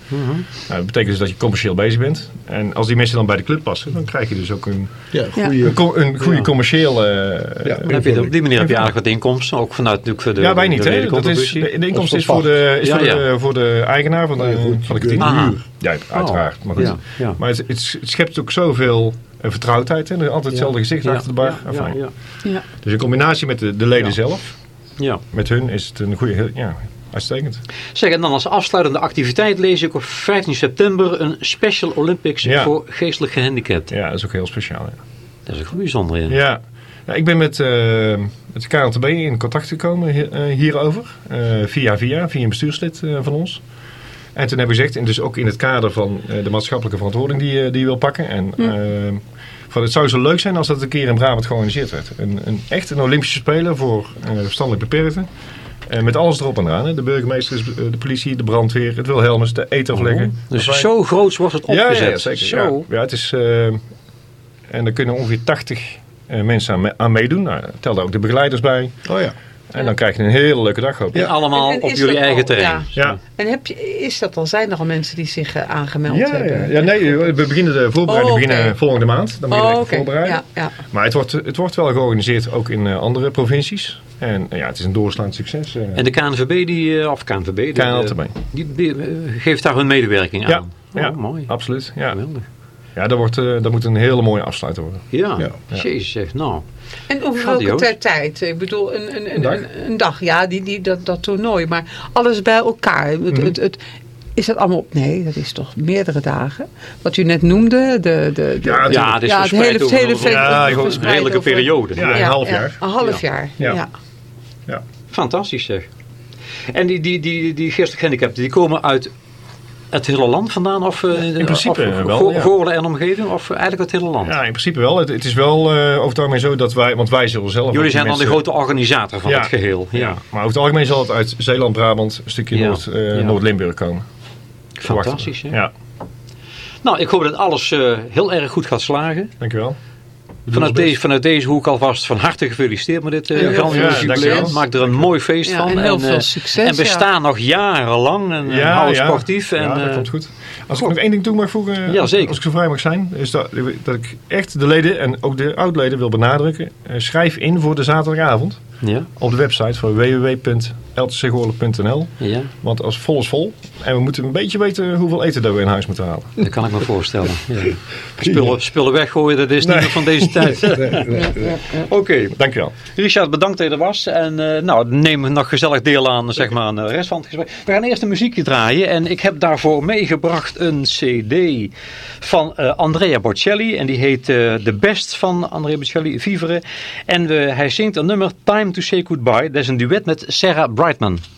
Nou, dat betekent dus dat je commercieel bezig bent. En als die mensen dan bij de club passen, dan krijg je dus ook een, Ja, goeie, een, co- een goede Ja. commerciële... eh, Ja. Heb je, op die manier heb je eigenlijk wat inkomsten. Ook vanuit natuurlijk voor de ja, wij niet. de Hè? Dat is, de, de inkomst is voor de, is Ja, voor, ja. De, voor de eigenaar van de, Nee, goed, van de kantine. Ja, uiteraard. Maar, goed. Ja, ja. maar het, het, het schept ook zoveel eh, vertrouwdheid. Hè? Er is altijd hetzelfde gezicht Ja, achter de bar. ja, ja, Ja. Dus in combinatie met de, de leden Ja. zelf, ja. met hun, is het een goede... Ja, uitstekend. Zeg, en dan als afsluitende activiteit lees ik op 15 september een Special Olympics Ja. voor geestelijk gehandicapten. Ja, dat is ook heel speciaal. Ja. Dat is ook bijzonder. Ja. Ja. Ik ben met, eh met de KLTB in contact gekomen eh, hierover. eh, via via, via een bestuurslid eh, van ons. En toen heb ik gezegd, en dus ook in het kader van eh, de maatschappelijke verantwoording die, je- die je wil pakken. En eh, van, het zou zo leuk zijn als dat een keer in Brabant georganiseerd werd. Een, een, echt een Olympische Spelen voor eh, verstandelijk beperkten. Met alles erop en eraan. Hè. De burgemeester, is, eh, de politie, de brandweer, het Wilhelmus, de eetafleggen. Dus Wij- zo groot wordt het ja, ja, opgezet. ja, zeker. Zo. Ja. Ja, het is, eh, en er kunnen ongeveer 80 eh, mensen aan, me- aan meedoen. Nou, tel daar ook de begeleiders bij. Oh ja. En dan krijg je een hele leuke dag hoop ik. En allemaal En- en op jullie eigen al- terrein. ja. Ja. En heb je, is dat al? Zijn er al mensen die zich eh, aangemeld Ja, ja, hebben? ja, nee, we beginnen de voorbereiding Oh, beginnen volgende maand. Dan beginnen Oh, we voorbereiden. Ja, ja. Maar het wordt, het wordt wel georganiseerd ook in eh, andere provincies. En eh, ja, het is een doorslaand succes. En de KNVB, die, eh, of KNVB, die, KNLTB. die, die, geeft daar hun medewerking Ja, aan. ja, Oh, mooi. absoluut. Ja, Geweldig. Ja dat, wordt, eh, dat moet een hele mooie afsluiter worden. Ja, Ja. jezus zeg. Nou, En over welke tijd- tijd? Ik bedoel, een, een, een, dag. een, een dag. Ja, die, die, dat, dat toernooi. Maar alles bij elkaar. Het, Mhm. het, het, is dat allemaal op? Nee, dat is toch meerdere dagen. Wat u net noemde. De, de, de, Ja, ja, het is ja, het verspreid hele, over hele een- Ja, redelijke over- periode. Ja, een half jaar. Een half jaar, Ja. ja. Ja. Fantastisch zeg. En die, die, die, die geestelijk gehandicapten, die komen uit het hele land vandaan? Of, eh, in principe of, wel, ja. Goorlen en omgeving? Of eigenlijk het hele land? Ja, in principe wel. Het, het is wel eh, over het algemeen zo dat wij, want wij zullen zelf... Jullie zijn dan de grote organisator van Ja. het geheel. Ja. Ja. maar over het algemeen zal het uit Zeeland, Brabant, een stukje. Noord, eh. Noord-Limburg komen. Fantastisch. Hè? Ja, Nou, ik hoop dat alles heel erg goed gaat slagen. dankjewel. Vanuit, deze, vanuit deze hoek alvast van harte gefeliciteerd met dit uh, veel jubileum. succes. Maak er een mooi feest Ja, van. en heel veel eh, succes, En we ja. staan nog jarenlang en ja, houden sportief. En, ja, dat eh, komt goed. Als ik nog één ding toe mag voegen, Ja, als, zeker. als ik zo vrij mag zijn, is dat, dat ik echt de leden en ook de oud-leden wil benadrukken. eh, schrijf in voor de zaterdagavond ja, op de website van www.ltcgoorlijk.nl. ja, Want als vol is vol. En we moeten een beetje weten hoeveel eten dat we in huis moeten halen. dat kan ik me voorstellen. Ja. Spullen, spullen weggooien, dat is niet Nee. meer van deze tijd. Oké, Dankjewel. Richard, bedankt dat je er was. En eh, nou, neem nog gezellig deel aan, zeg maar, aan de rest van het gesprek. We gaan eerst een muziekje draaien. En ik heb daarvoor meegebracht een cd van eh, Andrea Bocelli. En die heet eh The Best van Andrea Bocelli, Vivere. En we, hij zingt een nummer, Time to Say Goodbye. Dat is een duet met Sarah Brightman.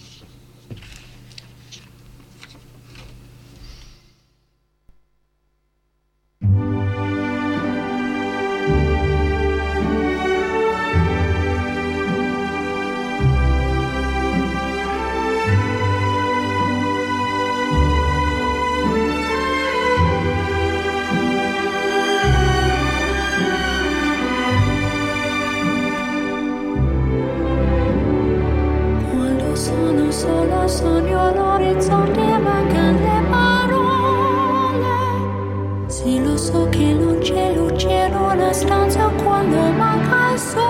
se lo so che non c'è luce in una stanza quando manca il sole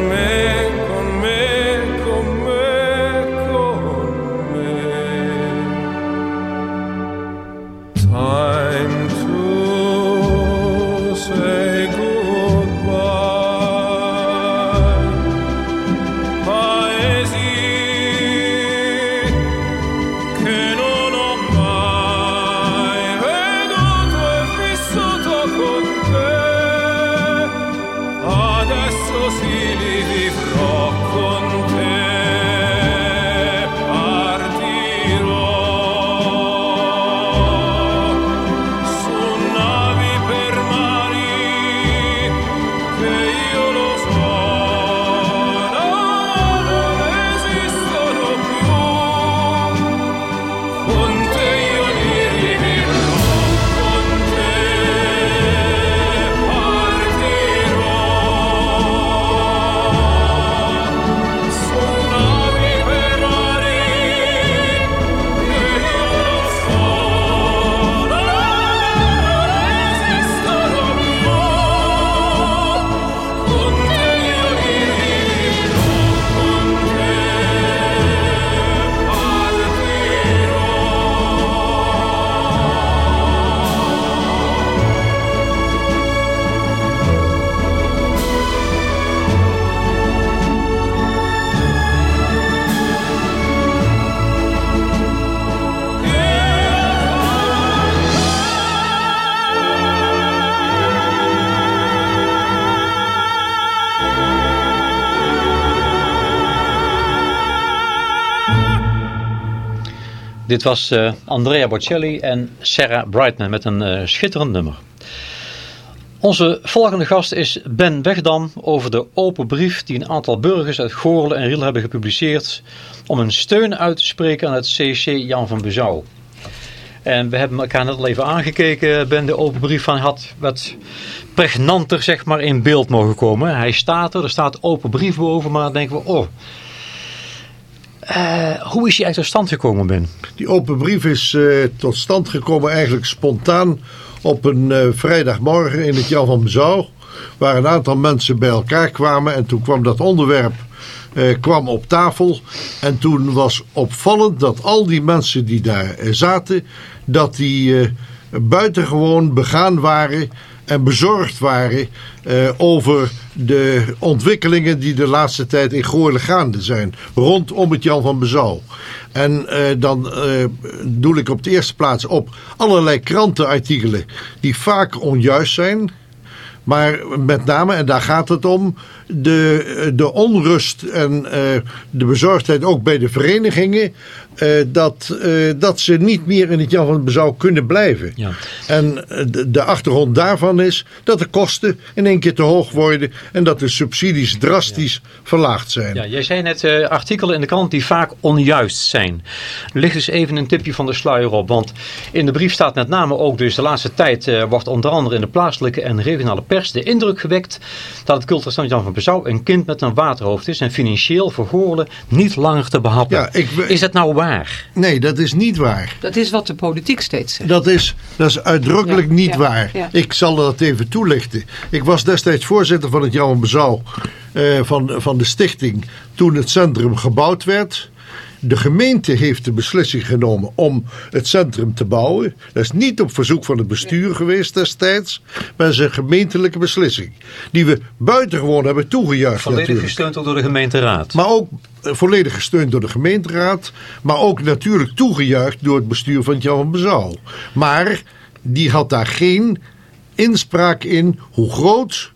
Dit was eh, Andrea Bocelli en Sarah Brightman met een eh, schitterend nummer. Onze volgende gast is Ben Wegdam over de open brief die een aantal burgers uit Goorlen en Riel hebben gepubliceerd om hun steun uit te spreken aan het CC Jan van Bezouw. En we hebben elkaar net al even aangekeken, Ben, de open brief van had wat pregnanter zeg maar in beeld mogen komen. Hij staat er, er staat open brief boven, maar dan denken we, oh, eh, hoe is hij uit tot stand gekomen, Ben? Die open brief is eh, tot stand gekomen eigenlijk spontaan op een eh, vrijdagmorgen in het Jan van Bezouw. Waar een aantal mensen bij elkaar kwamen en toen kwam dat onderwerp kwam op tafel. En toen was opvallend dat al die mensen die daar zaten, dat die buitengewoon begaan waren en bezorgd waren eh, over de ontwikkelingen die de laatste tijd in Goorlen gaande zijn. Rondom het Jan van Bezouw. En eh, dan eh, doe ik op de eerste plaats op allerlei krantenartikelen die vaak onjuist zijn. Maar met name, en daar gaat het om, de, de onrust en eh, de bezorgdheid ook bij de verenigingen. eh, dat, eh, dat ze niet meer in het Jan van Bezouw kunnen blijven. Ja. En de, de achtergrond daarvan is dat de kosten in één keer te hoog worden. En dat de subsidies drastisch verlaagd zijn. Ja, jij zei net artikelen in de krant die vaak onjuist zijn. Ligt dus even een tipje van de sluier op. Want in de brief staat met name ook dus de laatste tijd wordt onder andere in de plaatselijke en regionale pers de indruk gewekt dat het cultuurstand Jan van Bezouw een kind met een waterhoofd is en financieel voor Goorlen niet langer te behappen. Ja, ik- is dat nou waar? Nee, dat is niet waar. Dat is wat de politiek steeds zegt. Dat is, dat is uitdrukkelijk Ja, niet ja, waar. ja. Ik zal dat even toelichten. Ik was destijds voorzitter van het Jan van Bezouw eh, van, van de stichting toen het centrum gebouwd werd. De gemeente heeft de beslissing genomen om het centrum te bouwen. Dat is niet op verzoek van het bestuur geweest destijds, maar het is een gemeentelijke beslissing. Die we buitengewoon hebben toegejuicht Volledig natuurlijk. gesteund ook door de gemeenteraad. Maar ook eh, volledig gesteund door de gemeenteraad. Maar ook natuurlijk toegejuicht door het bestuur van Jan van Bezouw. Maar die had daar geen inspraak in hoe groot,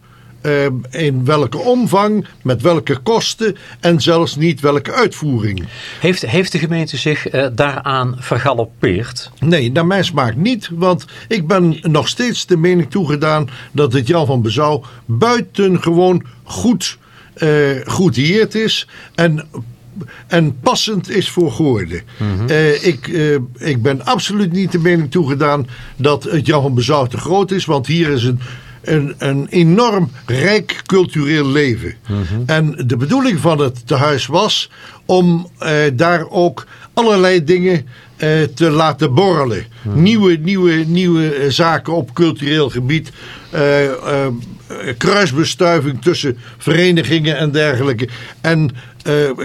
eh, in welke omvang, met welke kosten en zelfs niet welke uitvoering. Heeft, heeft de gemeente zich eh, daaraan vergalopeerd? Nee, naar mijn smaak niet, want ik ben nog steeds de mening toegedaan dat het Jan van Bezouw buitengewoon goed goedieerd is en, en passend is voor Goorden. Eh, ik, ik ben absoluut niet de mening toegedaan dat het Jan van Bezouw te groot is, want hier is een een, een enorm rijk cultureel leven. En de bedoeling van het tehuis was om eh, daar ook allerlei dingen eh, te laten borrelen. Nieuwe, nieuwe, nieuwe eh, zaken op cultureel gebied. eh, kruisbestuiving tussen verenigingen en dergelijke. En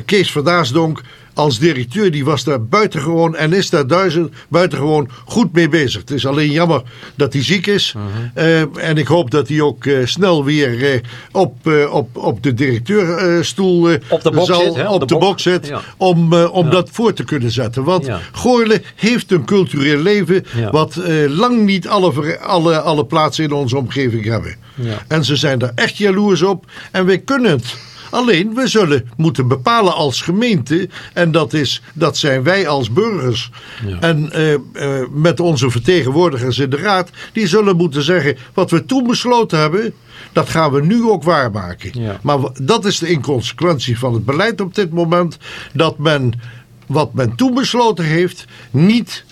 Kees van Daasdonk als directeur, die was daar buitengewoon en is daar duizend, buitengewoon goed mee bezig. Het is alleen jammer dat hij ziek is. Eh, en ik hoop dat hij ook eh, snel weer eh, op, op, op de directeurstoel Op de bok zal, zit, hè? op, de bok zit. Ja. Om, om Ja. dat voor te kunnen zetten. Want Ja. Goorle heeft een cultureel leven wat lang niet alle, alle, alle plaatsen in onze omgeving hebben. Ja. En ze zijn daar echt jaloers op. En wij kunnen het. Alleen, we zullen moeten bepalen als gemeente. En dat, is, dat zijn wij als burgers. Ja. En eh, eh, met onze vertegenwoordigers in de raad. Die zullen moeten zeggen, wat we toen besloten hebben... Dat gaan we nu ook waarmaken. Ja. Maar dat is de inconsequentie van het beleid op dit moment. Dat men wat men toen besloten heeft niet,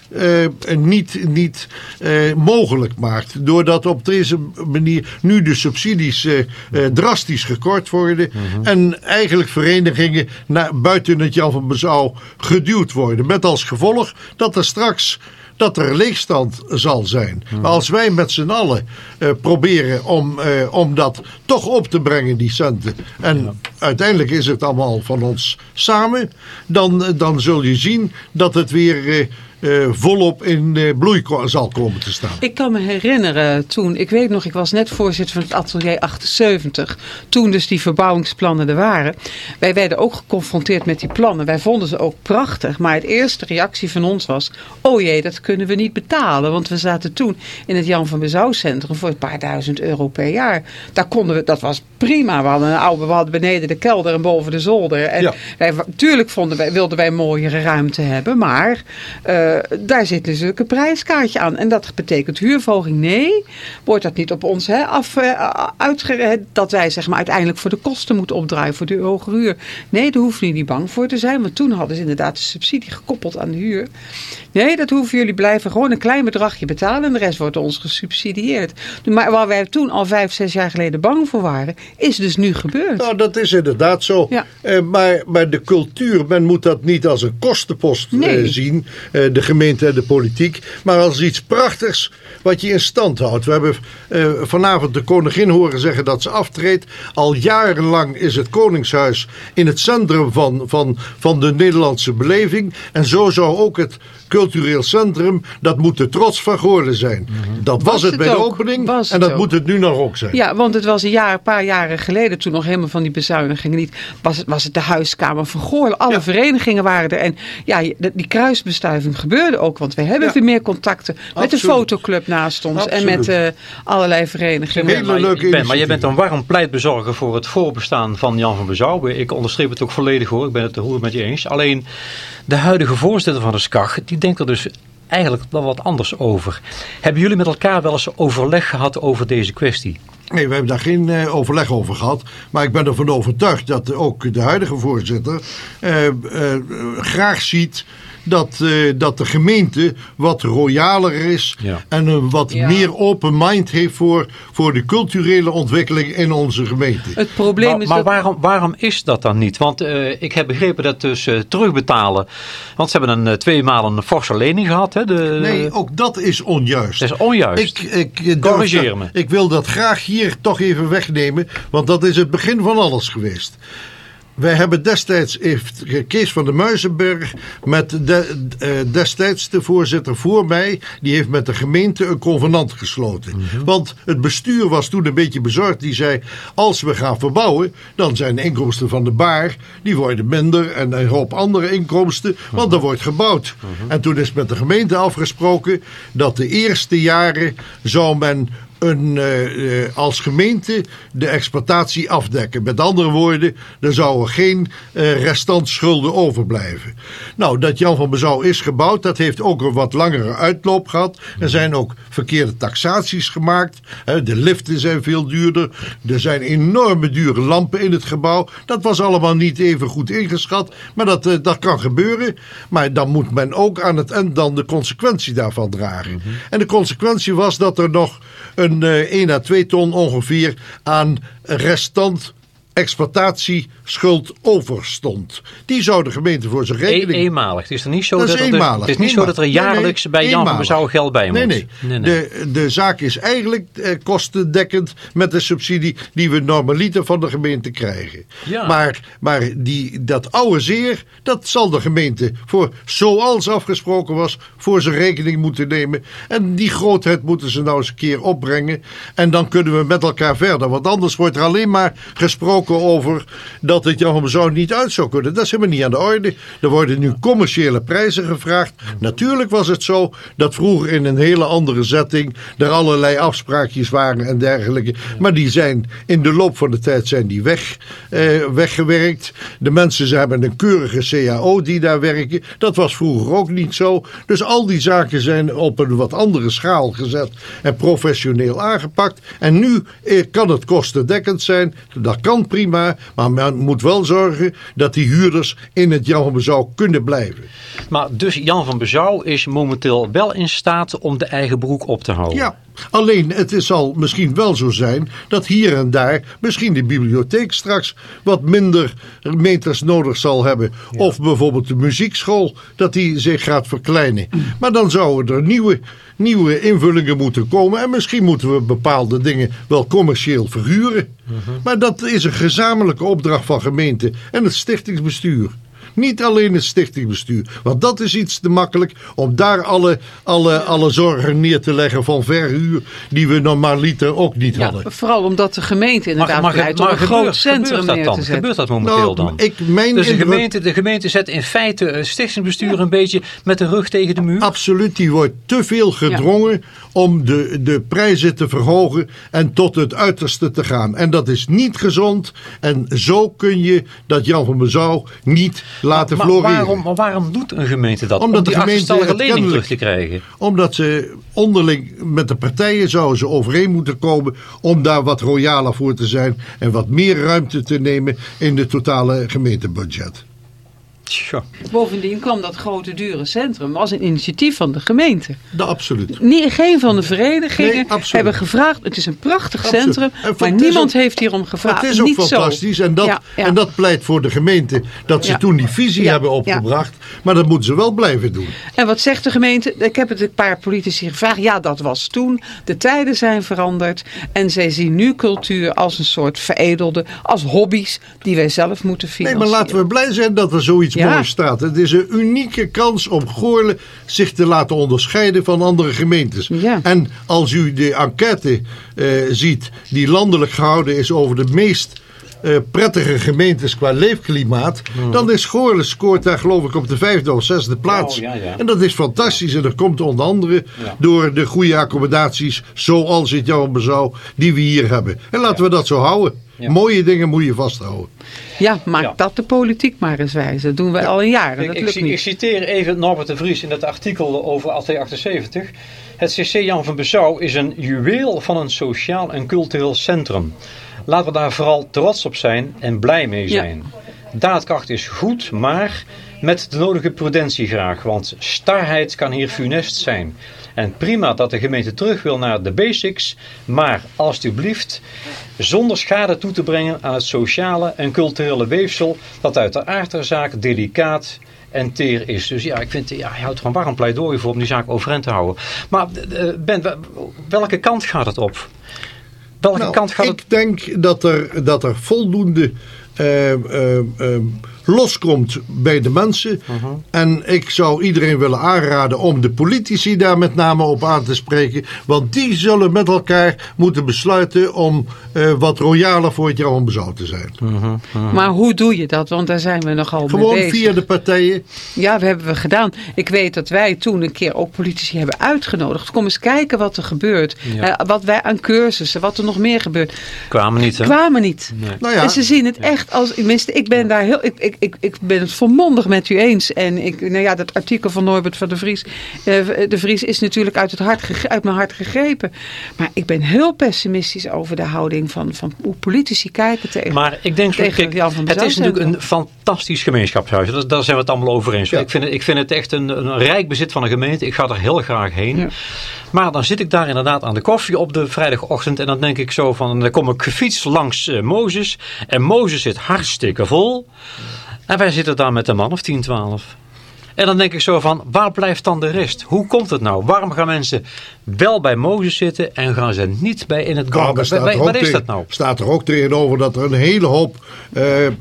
niet, niet eh, mogelijk maakt. Doordat op deze manier nu de subsidies eh, eh, drastisch gekort worden. En eigenlijk verenigingen naar, buiten het Jan van Bezouw geduwd worden. Met als gevolg dat er straks dat er leegstand zal zijn. Maar als wij met z'n allen eh, proberen om, eh, om dat toch op te brengen, die centen. En uiteindelijk is het allemaal van ons samen. Dan, eh, dan zul je zien dat het weer eh, eh, volop in eh, bloei zal komen te staan. Ik kan me herinneren toen, ik weet nog, ik was net voorzitter van het atelier 78. Toen dus die verbouwingsplannen er waren. Wij werden ook geconfronteerd met die plannen. Wij vonden ze ook prachtig. Maar het eerste reactie van ons was, oh jee, dat kunnen we niet betalen. Want we zaten toen in het Jan van Bezouw Centrum voor een paar duizend euro per jaar. Daar konden we, dat was prima. We hadden een oude, we hadden beneden de kelder en boven de zolder. En Ja. wij, tuurlijk vonden wij, wilden wij mooiere ruimte hebben. Maar eh, daar zit natuurlijk een prijskaartje aan. En dat betekent huurverhoging. Nee, wordt dat niet op ons hè, af, eh, uitge- dat wij zeg maar, uiteindelijk voor de kosten moeten opdraaien voor de hogere huur. Nee, daar hoeven jullie niet bang voor te zijn. Want toen hadden ze inderdaad de subsidie gekoppeld aan de huur. Nee, dat hoeven jullie blijven gewoon een klein bedragje betalen. En de rest wordt ons gesubsidieerd. Maar waar wij toen al vijf, zes jaar geleden bang voor waren, is dus nu gebeurd. Nou, dat is inderdaad zo. Ja. Eh, maar, maar de cultuur, men moet dat niet als een kostenpost eh, zien, eh, de gemeente en de politiek, maar als iets prachtigs wat je in stand houdt. We hebben eh, vanavond de koningin horen zeggen dat ze aftreedt. Al jarenlang is het Koningshuis in het centrum van, van, van de Nederlandse beleving. En zo zou ook het cultureel centrum, dat moet de trots van Goorlen zijn. Dat was, Was het het bij de opening Was en dat ook. moet het nu nog ook zijn. Ja, want het was een, jaar, een paar jaren geleden, toen nog helemaal van die bezuinigingen niet, was het, was het de huiskamer van Goorlen. Alle Ja. verenigingen waren er. En ja, die kruisbestuiving gebeurde ook, want wij hebben Ja. weer meer contacten met de fotoclub naast ons en met eh, allerlei verenigingen. Hele Maar, leuke ben, maar je bent een warm pleitbezorger voor het voorbestaan van Jan van Bezouw. Ik onderstreep het ook volledig hoor, ik ben het er goed met je eens. Alleen de huidige voorzitter van de SCAG, die denkt er dus eigenlijk wel wat anders over. Hebben jullie met elkaar wel eens overleg gehad over deze kwestie? Nee, we hebben daar geen eh, overleg over gehad. Maar ik ben ervan overtuigd dat ook de huidige voorzitter eh, eh, graag ziet dat, eh, dat de gemeente wat royaler is. Ja. En een wat Ja. meer open mind heeft voor, voor de culturele ontwikkeling in onze gemeente. Het probleem Maar, is maar dat... waarom, waarom is dat dan niet? Want eh, ik heb begrepen dat dus eh, terugbetalen. Want ze hebben een twee maanden een forse lening gehad. Hè? De, Nee, ook dat is onjuist. dat is onjuist. Ik, ik, Corrigeer dat- me. Ik wil dat graag hier toch even wegnemen, want dat is het begin van alles geweest. Wij hebben destijds, heeft Kees van de Muizenberg, met de, eh, destijds de voorzitter voor mij, die heeft met de gemeente een convenant gesloten. Mhm. Want het bestuur was toen een beetje bezorgd. Die zei, als we gaan verbouwen, dan zijn de inkomsten van de baar, die worden minder en een hoop andere inkomsten, want er wordt gebouwd. Mhm. En toen is met de gemeente afgesproken dat de eerste jaren zou men een, eh, eh, als gemeente de exploitatie afdekken. Met andere woorden, er zouden geen eh restant schulden overblijven. Nou, dat Jan van Bezouw is gebouwd, dat heeft ook een wat langere uitloop gehad. Er zijn ook verkeerde taxaties gemaakt. De liften zijn veel duurder. Er zijn enorme dure lampen in het gebouw. Dat was allemaal niet even goed ingeschat. Maar dat, eh, dat kan gebeuren. Maar dan moet men ook aan het eind dan de consequentie daarvan dragen. En de consequentie was dat er nog een een eh 1 à 2 ton ongeveer aan restant exploitatieschuld overstond. Die zou de gemeente voor zijn E- rekening... eenmalig. Het is er niet zo Dat er- eenmalig. Het is niet zo dat er. Nee, jaarlijks nee, bij Jan. Bezouw geld bij moet. Nee, nee. nee. De, de zaak is eigenlijk eh, kostendekkend met de subsidie die we normaliter van de gemeente krijgen. Ja. Maar, maar die, dat oude zeer, dat zal de gemeente voor zoals afgesproken was, voor zijn rekening moeten nemen. En die grootheid moeten ze nou eens een keer opbrengen. En dan kunnen we met elkaar verder. Want anders wordt er alleen maar gesproken over dat het Jan Bezouw niet uit zou kunnen. Dat is helemaal niet aan de orde. Er worden nu commerciële prijzen gevraagd. Natuurlijk was het zo dat vroeger in een hele andere setting er allerlei afspraakjes waren en dergelijke. Maar die zijn in de loop van de tijd zijn die weg, eh, weggewerkt. De mensen ze hebben een keurige CAO die daar werken. Dat was vroeger ook niet zo. Dus al die zaken zijn op een wat andere schaal gezet en professioneel aangepakt. En nu eh, kan het kostendekkend zijn. Dat kan prima. Maar men moet wel zorgen dat die huurders in het Jan van Bezouw kunnen blijven. Maar dus Jan van Bezouw is momenteel wel in staat om de eigen broek op te houden. Ja, alleen het is- zal misschien wel zo zijn dat hier en daar misschien de bibliotheek straks wat minder meters nodig zal hebben. Of bijvoorbeeld de muziekschool, dat die zich gaat verkleinen. Maar dan zouden er nieuwe, nieuwe invullingen moeten komen. En misschien moeten we bepaalde dingen wel commercieel verhuren. Maar dat is een gezamenlijke opdracht van gemeente en het stichtingsbestuur. Niet alleen het stichtingsbestuur. Want dat is iets te makkelijk om daar alle, alle, alle zorgen neer te leggen van verhuur. die we normaliter ook niet Ja, hadden. vooral omdat de gemeente inderdaad pleit om een gebeurt, groot centrum gebeurt dat neer dan? te zetten. Gebeurt dat momenteel dan? Nou, ik, mijn dus de gemeente, de gemeente zet in feite het stichtingsbestuur een beetje met de rug tegen de muur. Absoluut, die wordt te veel gedrongen om de, de prijzen te verhogen en tot het uiterste te gaan. En dat is niet gezond. En zo kun je dat Jan van Bezouw niet laten maar floreren. waarom, maar waarom doet een gemeente dat? Omdat Om die de achterstallige lening terug te krijgen. Omdat ze onderling met de partijen zouden ze overeen moeten komen om daar wat royaler voor te zijn en wat meer ruimte te nemen in de totale gemeentebudget. Tja. Bovendien kwam dat grote dure centrum als een initiatief van de gemeente. Dat absoluut. Geen van de verenigingen Nee, hebben gevraagd. Het is een prachtig Absoluut. centrum, En maar niemand ook- heeft hierom gevraagd. Het is ook Niet fantastisch Zo. en dat, Ja, ja. en dat pleit voor de gemeente dat ze Ja. toen die visie hebben opgebracht. Maar dat moeten ze wel blijven doen. En wat zegt de gemeente? Ik heb het een paar politici gevraagd. Ja, dat was toen. De tijden zijn veranderd. En zij zien nu cultuur als een soort veredelde, als hobby's die wij zelf moeten Nee, financieren. maar laten we blij zijn dat er zoiets Ja. moois staat. Het is een unieke kans om Goorle zich te laten onderscheiden van andere gemeentes. Ja. En als u de enquête eh, ziet die landelijk gehouden is over de meest eh, prettige gemeentes qua leefklimaat, dan is Goorle scoort daar geloof ik op de vijfde of zesde plaats. Oh, ja, ja. En dat is fantastisch en dat komt onder andere Ja. door de goede accommodaties zoals het Jan Bezouw die we hier hebben. En laten we dat zo houden. Mooie dingen moet je vasthouden. Ja, maak Ja. dat de politiek maar eens wijzen. Dat doen wij al een jaar en Ik, dat ik, lukt zie- ik niet. citeer even Norbert de Vries in het artikel over AT78. Het CC Jan van Bezouw is een juweel van een sociaal en cultureel centrum. Laten we daar vooral trots op zijn en blij mee Ja. zijn. Daadkracht is goed, maar met de nodige prudentie graag, want starheid kan hier funest zijn. En prima dat de gemeente terug wil naar de basics, maar alstublieft zonder schade toe te brengen aan het sociale en culturele weefsel dat uit de aard der zaak delicaat en teer is. Dus ja, ik vind, ja, hij houdt een warm pleidooi voor om die zaak overeind te houden. Maar eh, Ben, wel- welke kant gaat het op? Welke Nou, kant gaat ik het denk dat er, dat er voldoende eh, eh, eh, loskomt bij de mensen. Mhm. En ik zou iedereen willen aanraden om de politici daar met name op aan te spreken. Want die zullen met elkaar moeten besluiten om eh, wat royaler voor het Bezouw te zijn. Mhm. Maar hoe doe je dat? Want daar zijn we nogal mee Gewoon bezig. via de partijen. Ja, dat hebben we gedaan. Ik weet dat wij toen een keer ook politici hebben uitgenodigd. Kom eens kijken wat er gebeurt. Ja. Eh, wat wij aan cursussen, wat er nog meer gebeurt. kwamen niet, hè? Kwamen niet. Nou ja, En ze zien het echt als, tenminste, ik ben daar heel, ik, ik, ik, ik ben het volmondig met u eens. En ik, nou ja, dat artikel van Norbert van de Vries, eh, de Vries is natuurlijk uit, het hart uit mijn hart gegrepen. Maar ik ben heel pessimistisch over de houding van, van hoe politici kijken tegen. Maar ik denk, Tegen kijk, Jan van het is natuurlijk een fantastisch gemeenschapshuis. Dat, daar zijn we het allemaal over eens. Ja. Ik, vind het, ik vind het echt een, een rijk bezit van een gemeente. Ik ga er heel graag heen. Ja. Maar dan zit ik daar inderdaad aan de koffie op de vrijdagochtend. En dan denk ik zo van, dan kom ik gefietst langs eh, Mozes. En Mozes zit hartstikke vol. En wij zitten daar met een man of 10, 12. En dan denk ik zo van, waar blijft dan de rest? Hoe komt het nou? Waarom gaan mensen wel bij Mozes zitten en gaan ze niet bij in het Nou, Garden? staat Wat er is dat nou? staat er ook tegenover dat er een hele hoop eh, eh,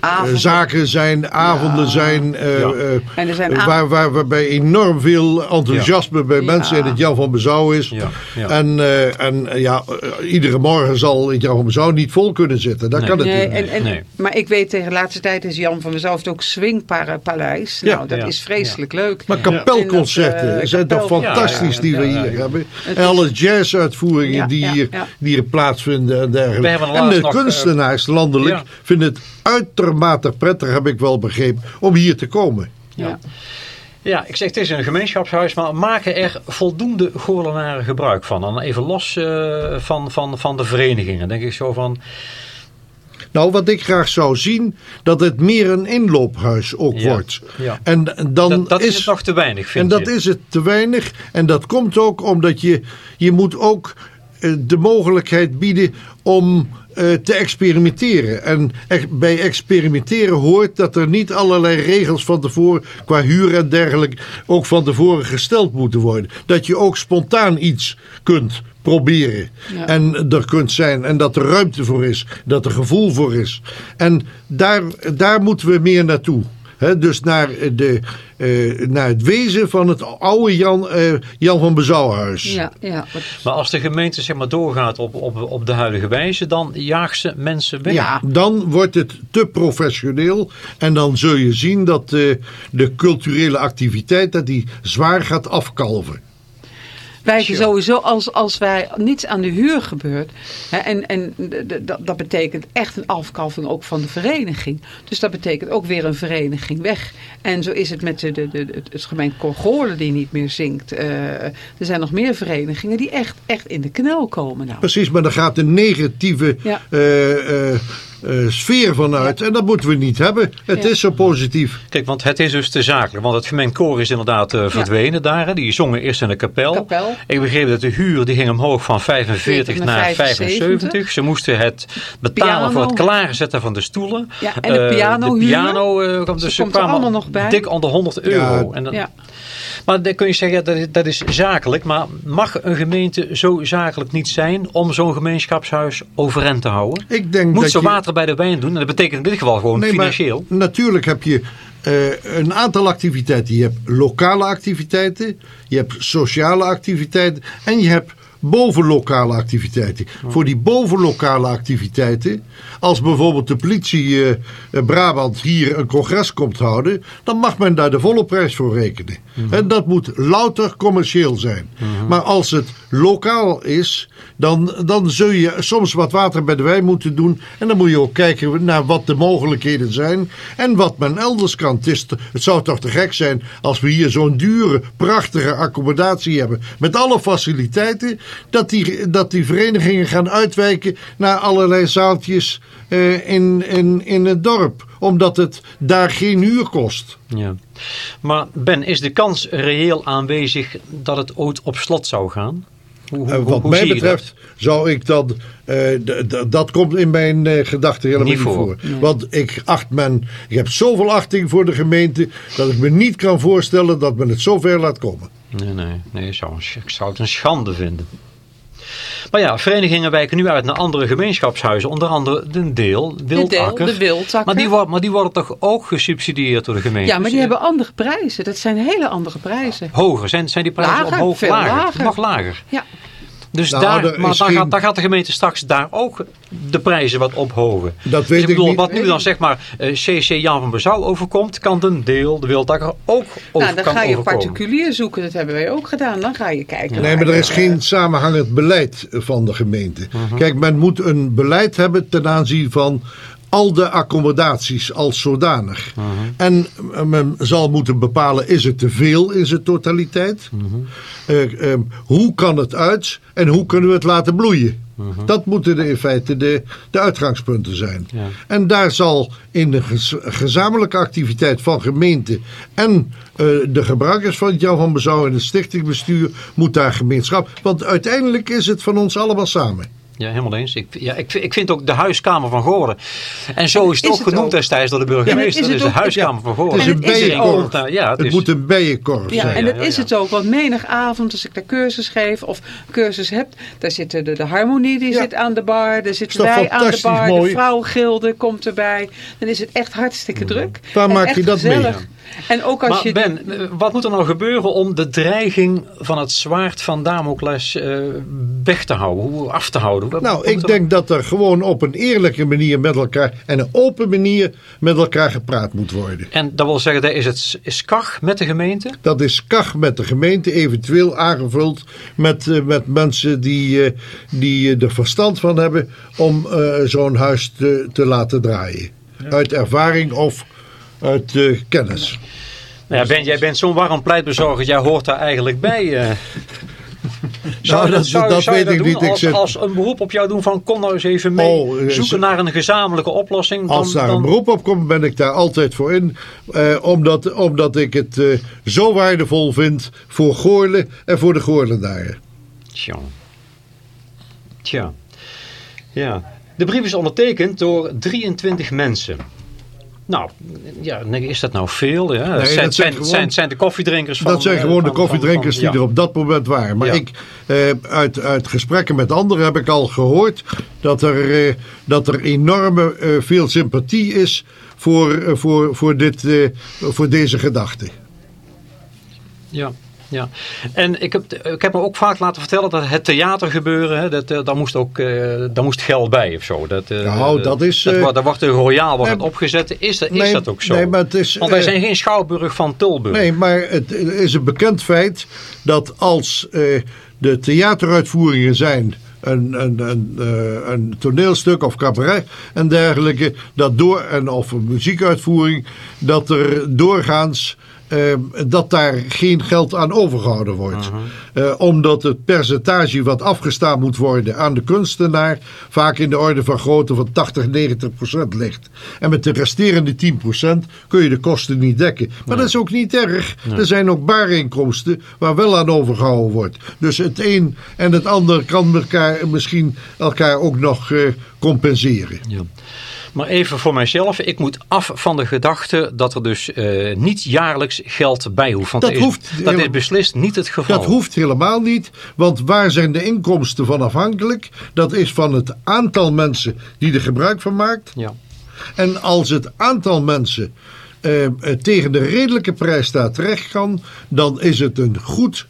eh, zaken zijn, avonden zijn, eh, Ja. En er zijn waar, waar, waarbij enorm veel enthousiasme bij Ja. mensen in het Jan van Bezouw is. Ja, ja. En, eh, en ja, iedere morgen zal het Jan van Bezouw niet vol kunnen zitten. Dat Nee. kan Nee, natuurlijk en, niet. en, Nee. Maar ik weet tegen de laatste tijd is Jan van Mezelf ook Swingpaleis. Ja. Nou, dat Ja. is vreselijk leuk. Maar En kapelconcerten dat, eh, zijn toch fantastisch ja, die ja, we ja, hier ja. hebben. En alle jazzuitvoeringen Ja, die, ja, hier, ja. die hier plaatsvinden en We dergelijke. hebben En de nog, eh, kunstenaars landelijk ja. vinden het uitermate prettig, heb ik wel begrepen, om hier te komen. Ja. Ja, ik zeg het is een gemeenschapshuis, maar maken er voldoende Goorlenaren gebruik van? Dan even los eh, van, van, van de verenigingen. Denk ik zo van, Nou, wat ik graag zou zien, dat het meer een inloophuis ook Ja, wordt. ja. En dan dat, dat is, is het nog te weinig, vind En dat is het te weinig. En dat komt ook omdat je, je moet ook de mogelijkheid bieden om eh, te experimenteren. En bij experimenteren hoort dat er niet allerlei regels van tevoren, qua huur en dergelijke, ook van tevoren gesteld moeten worden. Dat je ook spontaan iets kunt proberen. Ja. En er kunt zijn. En dat er ruimte voor is. Dat er gevoel voor is. En daar, daar moeten we meer naartoe. Hè, dus naar, de, eh, naar het wezen van het oude Jan, eh, Jan van Bezouwhuis. Ja, ja. Maar als de gemeente zeg maar, doorgaat op, op, op de huidige wijze, dan jaagt ze mensen weg. Ja. Dan wordt het te professioneel. En dan zul je zien dat eh, de culturele activiteit dat die zwaar gaat afkalven. Wijken sowieso als, als wij niets aan de huur gebeurt. Hè, en en dat, betekent echt een afkalving ook van de vereniging. Dus dat betekent ook weer een vereniging weg. En zo is het met de, de, de, het gemeente Korgoorlen die niet meer zingt. Eh, er zijn nog meer verenigingen die echt, echt in de knel komen. Nou. Precies, maar daar gaat een negatieve Ja. eh, eh, eh, sfeer vanuit. En dat moeten we niet hebben. Het Ja. is zo positief. Kijk, want het is dus te zakelijk. Want het gemengd koor is inderdaad eh, verdwenen daar. Hè. Die zongen eerst in de kapel. Kapel. Ik begreep dat de huur die ging omhoog van 45 naar naar 75. 75. Ze moesten het betalen Piano. voor het klaarzetten van de stoelen. Ja, en de Eh, piano De huur. piano eh, komt, dus komt er allemaal nog bij. dik onder 100 euro. Ja. En dan, Ja. Maar dan kun je zeggen, dat, is, dat is zakelijk. Maar mag een gemeente zo zakelijk niet zijn om zo'n gemeenschapshuis overeind te houden? Ik denk Moet dat ze je- water bij de wijn doen? En dat betekent in dit geval gewoon Nee, maar financieel. natuurlijk heb je eh, een aantal activiteiten. Je hebt lokale activiteiten, je hebt sociale activiteiten en je hebt bovenlokale activiteiten. Voor die bovenlokale activiteiten, als bijvoorbeeld de politie eh, Brabant hier een congres komt houden, dan mag men daar de volle prijs voor rekenen. En dat moet louter commercieel zijn. Maar als het lokaal is, dan, dan zul je soms wat water bij de wijn moeten doen. En dan moet je ook kijken naar wat de mogelijkheden zijn en wat men elders kan. Het, is het zou toch te gek zijn als we hier zo'n dure, prachtige accommodatie hebben. Met alle faciliteiten, dat die, dat die verenigingen gaan uitwijken naar allerlei zaaltjes eh, in, in, in het dorp. Omdat het daar geen huur kost. Ja. Maar Ben, is de kans reëel aanwezig dat het ooit op slot zou gaan? Hoe, hoe, Eh, wat hoe mij betreft zou ik dat. d- dat komt in mijn eh, gedachten helemaal Niet niet, voor. Want ik acht men. Ik heb zoveel achting voor de gemeente. dat ik me niet kan voorstellen dat men het zover laat komen. Nee, nee, nee ik, zou, ik zou het een schande vinden. Maar ja, verenigingen wijken nu uit naar andere gemeenschapshuizen. Onder andere de Deel, Wildakker. de Wildakker. Maar die, maar die worden toch ook gesubsidieerd door de gemeente? Ja, maar die hebben andere prijzen. Dat zijn hele andere prijzen. Hoger, zijn, zijn die prijzen Lager, op hoog veel lager? lager. Nog lager. Ja. Dus Nou, daar, maar geen- gaat, dan gaat de gemeente straks daar ook de prijzen wat ophogen. Dat Dus weet ik bedoel, niet. Wat nu dan zeg maar eh, CC Jan van Bezouw overkomt, kan de Deel, de Wildakker ook over, Nou, dan kan ga je overkomen. particulier zoeken. Dat hebben wij ook gedaan. Dan ga je kijken. Nee, maar er is geen samenhangend beleid van de gemeente. Mhm. Kijk, men moet een beleid hebben ten aanzien van al de accommodaties als zodanig. En eh, men zal moeten bepalen, is het te veel in zijn totaliteit? Eh, ehm, hoe kan het uit en hoe kunnen we het laten bloeien? Dat moeten de, in feite de, de uitgangspunten zijn. Ja. En daar zal in de gez- gezamenlijke activiteit van gemeente en eh, de gebruikers van het Jan van Bezouw en het stichtingbestuur moet daar gemeenschap. Want uiteindelijk is het van ons allemaal samen. Ja, helemaal eens. Ik, ja, ik, ik vind ook de huiskamer van Goorden. En zo is het Is ook het genoemd ook. destijds door de burgemeester. Ja, maar is de huiskamer van Goorden. Het is een En het is het bijenkorf. Nou, ja, het het is- moet een bijenkorf Ja, zijn. en dat ja, is ja. het ook. Want menigavond als ik daar cursus geef of cursus heb, daar zit de, de harmonie die Ja. zit aan de bar, daar zitten wij aan de bar, mooi? de vrouwgilde komt erbij. Dan is het echt hartstikke druk. Waar En maak je dat mee? En ook als Maar je Ben, eh, wat moet er nou gebeuren om de dreiging van het zwaard van Damocles eh, weg te houden, hoe af te houden? Wat Nou, ik er- denk dat er gewoon op een eerlijke manier met elkaar en een open manier met elkaar gepraat moet worden. En dat wil zeggen, dat is het is KAG met de gemeente? Dat is KAG met de gemeente, eventueel aangevuld met, eh, met mensen die, eh, die er verstand van hebben om eh, zo'n huis te, te laten draaien. Uit ervaring of uit eh, kennis. Nou ja, ben, jij bent zo'n warm pleitbezorger, jij hoort daar eigenlijk bij. eh. Zou, Nou, dat- zou, dat zou je weet ik niet. Ik Als, als een beroep op jou doen van kom nou eens even mee Oh, eh, zoeken zo- naar een gezamenlijke oplossing. Dan, Als daar dan- een beroep op komt, ben ik daar altijd voor in. eh, omdat, omdat ik het eh, zo waardevol vind voor Goorlen en voor de Goorlenaren. Tja. Tja. Ja. De brief is ondertekend door 23 mensen. Nou, ja, is dat nou veel? Ja? dat zijn, zijn zijn, gewoon- zijn, zijn de koffiedrinkers van... Dat zijn eh, gewoon de koffiedrinkers van- van- die er op dat moment waren. Maar Ja. ik, eh, uit, uit gesprekken met anderen heb ik al gehoord dat er, eh, dat er enorme eh, veel sympathie is voor, eh, voor, voor, dit, eh, voor deze gedachte. Ja, ja. En ik heb, ik heb me ook vaak laten vertellen dat het theatergebeuren, hè, dat, eh, daar, moest ook, eh, daar moest geld bij of zo. Dat, eh, Nou, dat is, Dat, wordt- daar wordt de royaal wordt nee, opgezet. Is, dat, is nee, dat ook zo? nee, maar het is, Want wij zijn geen schouwburg van Tilburg. Nee, maar het is een bekend feit dat als de theateruitvoeringen zijn. Een, een, een, een toneelstuk of cabaret en dergelijke, dat door, en, of een muziekuitvoering, dat er doorgaans eh, dat daar geen geld aan overgehouden wordt. Eh, omdat het percentage wat afgestaan moet worden aan de kunstenaar vaak in de orde van grootte van 80, 90 procent ligt. En met de resterende 10 procent kun je de kosten niet dekken. Maar dat is ook niet erg. Er zijn ook baarinkomsten waar wel aan overgehouden wordt. Dus het een en het ander kan elkaar, misschien elkaar ook nog eh, compenseren. Ja. Maar even voor mijzelf, ik moet af van de gedachte dat er dus eh, niet jaarlijks geld bij hoeft. Want Dat is, hoeft dat is beslist niet het geval. Dat hoeft helemaal niet, want waar zijn de inkomsten van afhankelijk? Dat is van het aantal mensen die er gebruik van maakt. Ja. En als het aantal mensen eh, eh, tegen de redelijke prijs daar terecht kan, dan is het een goed,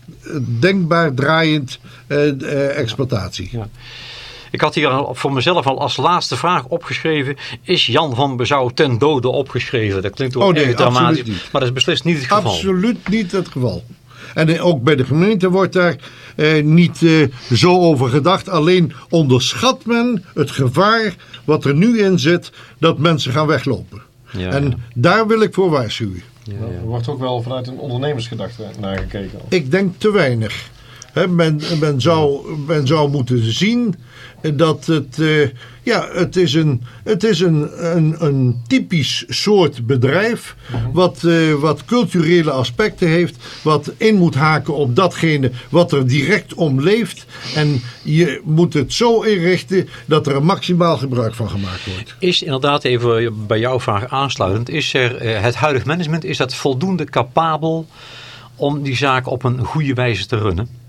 denkbaar draaiend exploitatie. Ja. Ik had hier al voor mezelf al als laatste vraag opgeschreven. Is Jan van Bezouw ten dode opgeschreven? Dat klinkt ook Oh, nee, dramatisch. niet. Maar dat is beslist niet het geval. Absoluut niet het geval. En eh, ook bij de gemeente wordt daar eh, niet eh, zo over gedacht. Alleen onderschat men het gevaar wat er nu in zit dat mensen gaan weglopen. Ja, en ja. daar wil ik voor waarschuwen. Er wordt ook wel vanuit een ondernemersgedachte naar gekeken. Ik denk te weinig. Hè, men, zou, zou moeten zien dat het, eh, ja, het is een, het is een, een, een typisch soort bedrijf wat, eh, wat culturele aspecten heeft, wat in moet haken op datgene wat er direct om leeft. En je moet het zo inrichten dat er maximaal gebruik van gemaakt wordt. Is inderdaad even bij jouw vraag aansluitend. Is er eh, het huidige management, is dat voldoende capabel om die zaak op een goede wijze te runnen?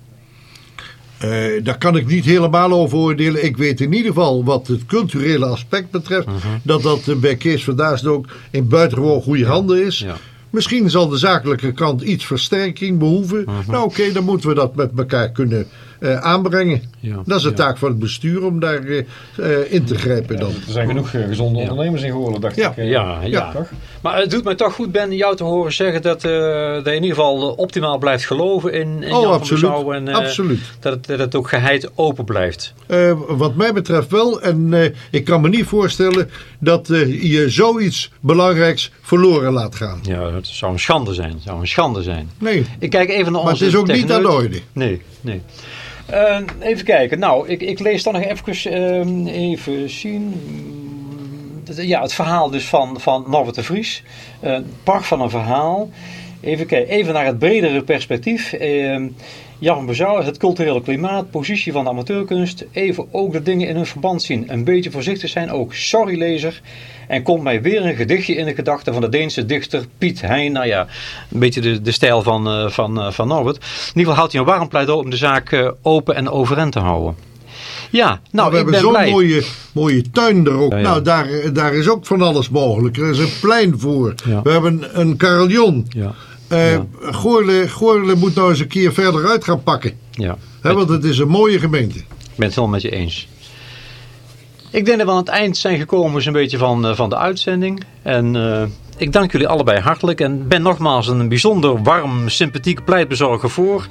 Eh, daar kan ik niet helemaal over oordelen. Ik weet in ieder geval wat het culturele aspect betreft. Dat dat eh, bij Kees van ook in buitengewoon goede handen is. Ja. Misschien zal de zakelijke kant iets versterking behoeven. Nou oké, dan moeten we dat met elkaar kunnen eh, aanbrengen. Ja. Dat is de Ja. taak van het bestuur om daar eh, eh, in te grijpen dan. Er zijn genoeg gezonde ondernemers in geworden, dacht Ja. ik. Ja, ja. Toch? Maar het doet mij toch goed, Ben, jou te horen zeggen dat, eh, dat je in ieder geval optimaal blijft geloven in, in Oh, absoluut. En, eh, Absoluut. Dat, het, dat het ook geheid open blijft. Eh, wat mij betreft wel. En eh, ik kan me niet voorstellen dat eh, je zoiets belangrijks verloren laat gaan. Ja, het zou een schande zijn. Het zou een schande zijn. Nee. Ik kijk even naar Maar onze het is ook niet aan de orde. Nee, nee. Eh, even kijken. Nou, ik, ik lees dan nog even, ehm, even zien. Ja, het verhaal dus van, van Norbert de Vries. Eh pracht van een verhaal. Even kijken, even naar het bredere perspectief. Jan van Bezouw, het culturele klimaat, positie van de amateurkunst. Even ook de dingen in hun verband zien. Een beetje voorzichtig zijn ook. Sorry lezer. En komt mij weer een gedichtje in de gedachten van de Deense dichter Piet Hein. Nou ja, een beetje de, de stijl van, eh, van, eh, van Norbert. In ieder geval houdt hij een warm pleidooi om de zaak eh, open en overeind te houden. Ja, nou, Nou, we hebben ben zo'n mooie, mooie tuin er ook. Ja, ja. Nou, daar, daar is ook van alles mogelijk. Er is een plein voor. Ja. We hebben een carillon. Ja, Ja. Goorle, Goorle moet nou eens een keer verder uit gaan pakken. ja. Want het is een mooie gemeente. Ik ben het helemaal met je eens. Ik denk dat we aan het eind zijn gekomen zo'n beetje van, eh, van de uitzending. En eh, ik dank jullie allebei hartelijk. En ben nogmaals een bijzonder warm, sympathiek pleitbezorger voor.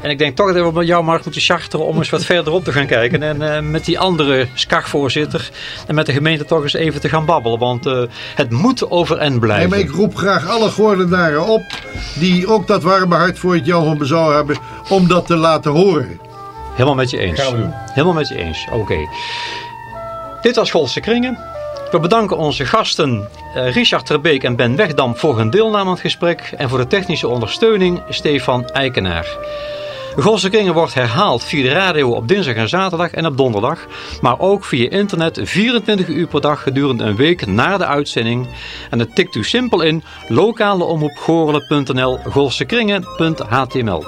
En ik denk toch dat we met jou maar moeten charteren om eens wat verderop te gaan kijken. En eh, met die andere SCAG-voorzitter en met de gemeente toch eens even te gaan babbelen. Want eh, het moet over en En blijven. ik roep graag alle Goorlenaren op die ook dat warme hart voor het Jan van Bezouw hebben om dat te laten horen. Helemaal met je eens. Gaan we doen. Helemaal met je eens. Oké. Dit was Golse Kringen. We bedanken onze gasten eh, Richard Terbeek en Ben Wegdam voor hun deelname aan het gesprek en voor de technische ondersteuning Stefan Eikenaar. Golse Kringen wordt herhaald via de radio op dinsdag en zaterdag en op donderdag, maar ook via internet 24 uur per dag gedurende een week na de uitzending. En het tikt u simpel in lokaleomroepgoorlen.nl golsekringen.html.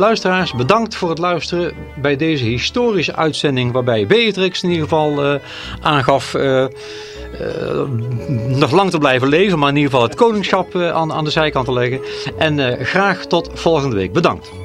Luisteraars, bedankt voor het luisteren bij deze historische uitzending waarbij Beatrix in ieder geval eh, aangaf eh, eh, nog lang te blijven leven, maar in ieder geval het koningschap aan, aan de zijkant te leggen. En graag tot volgende week. Bedankt.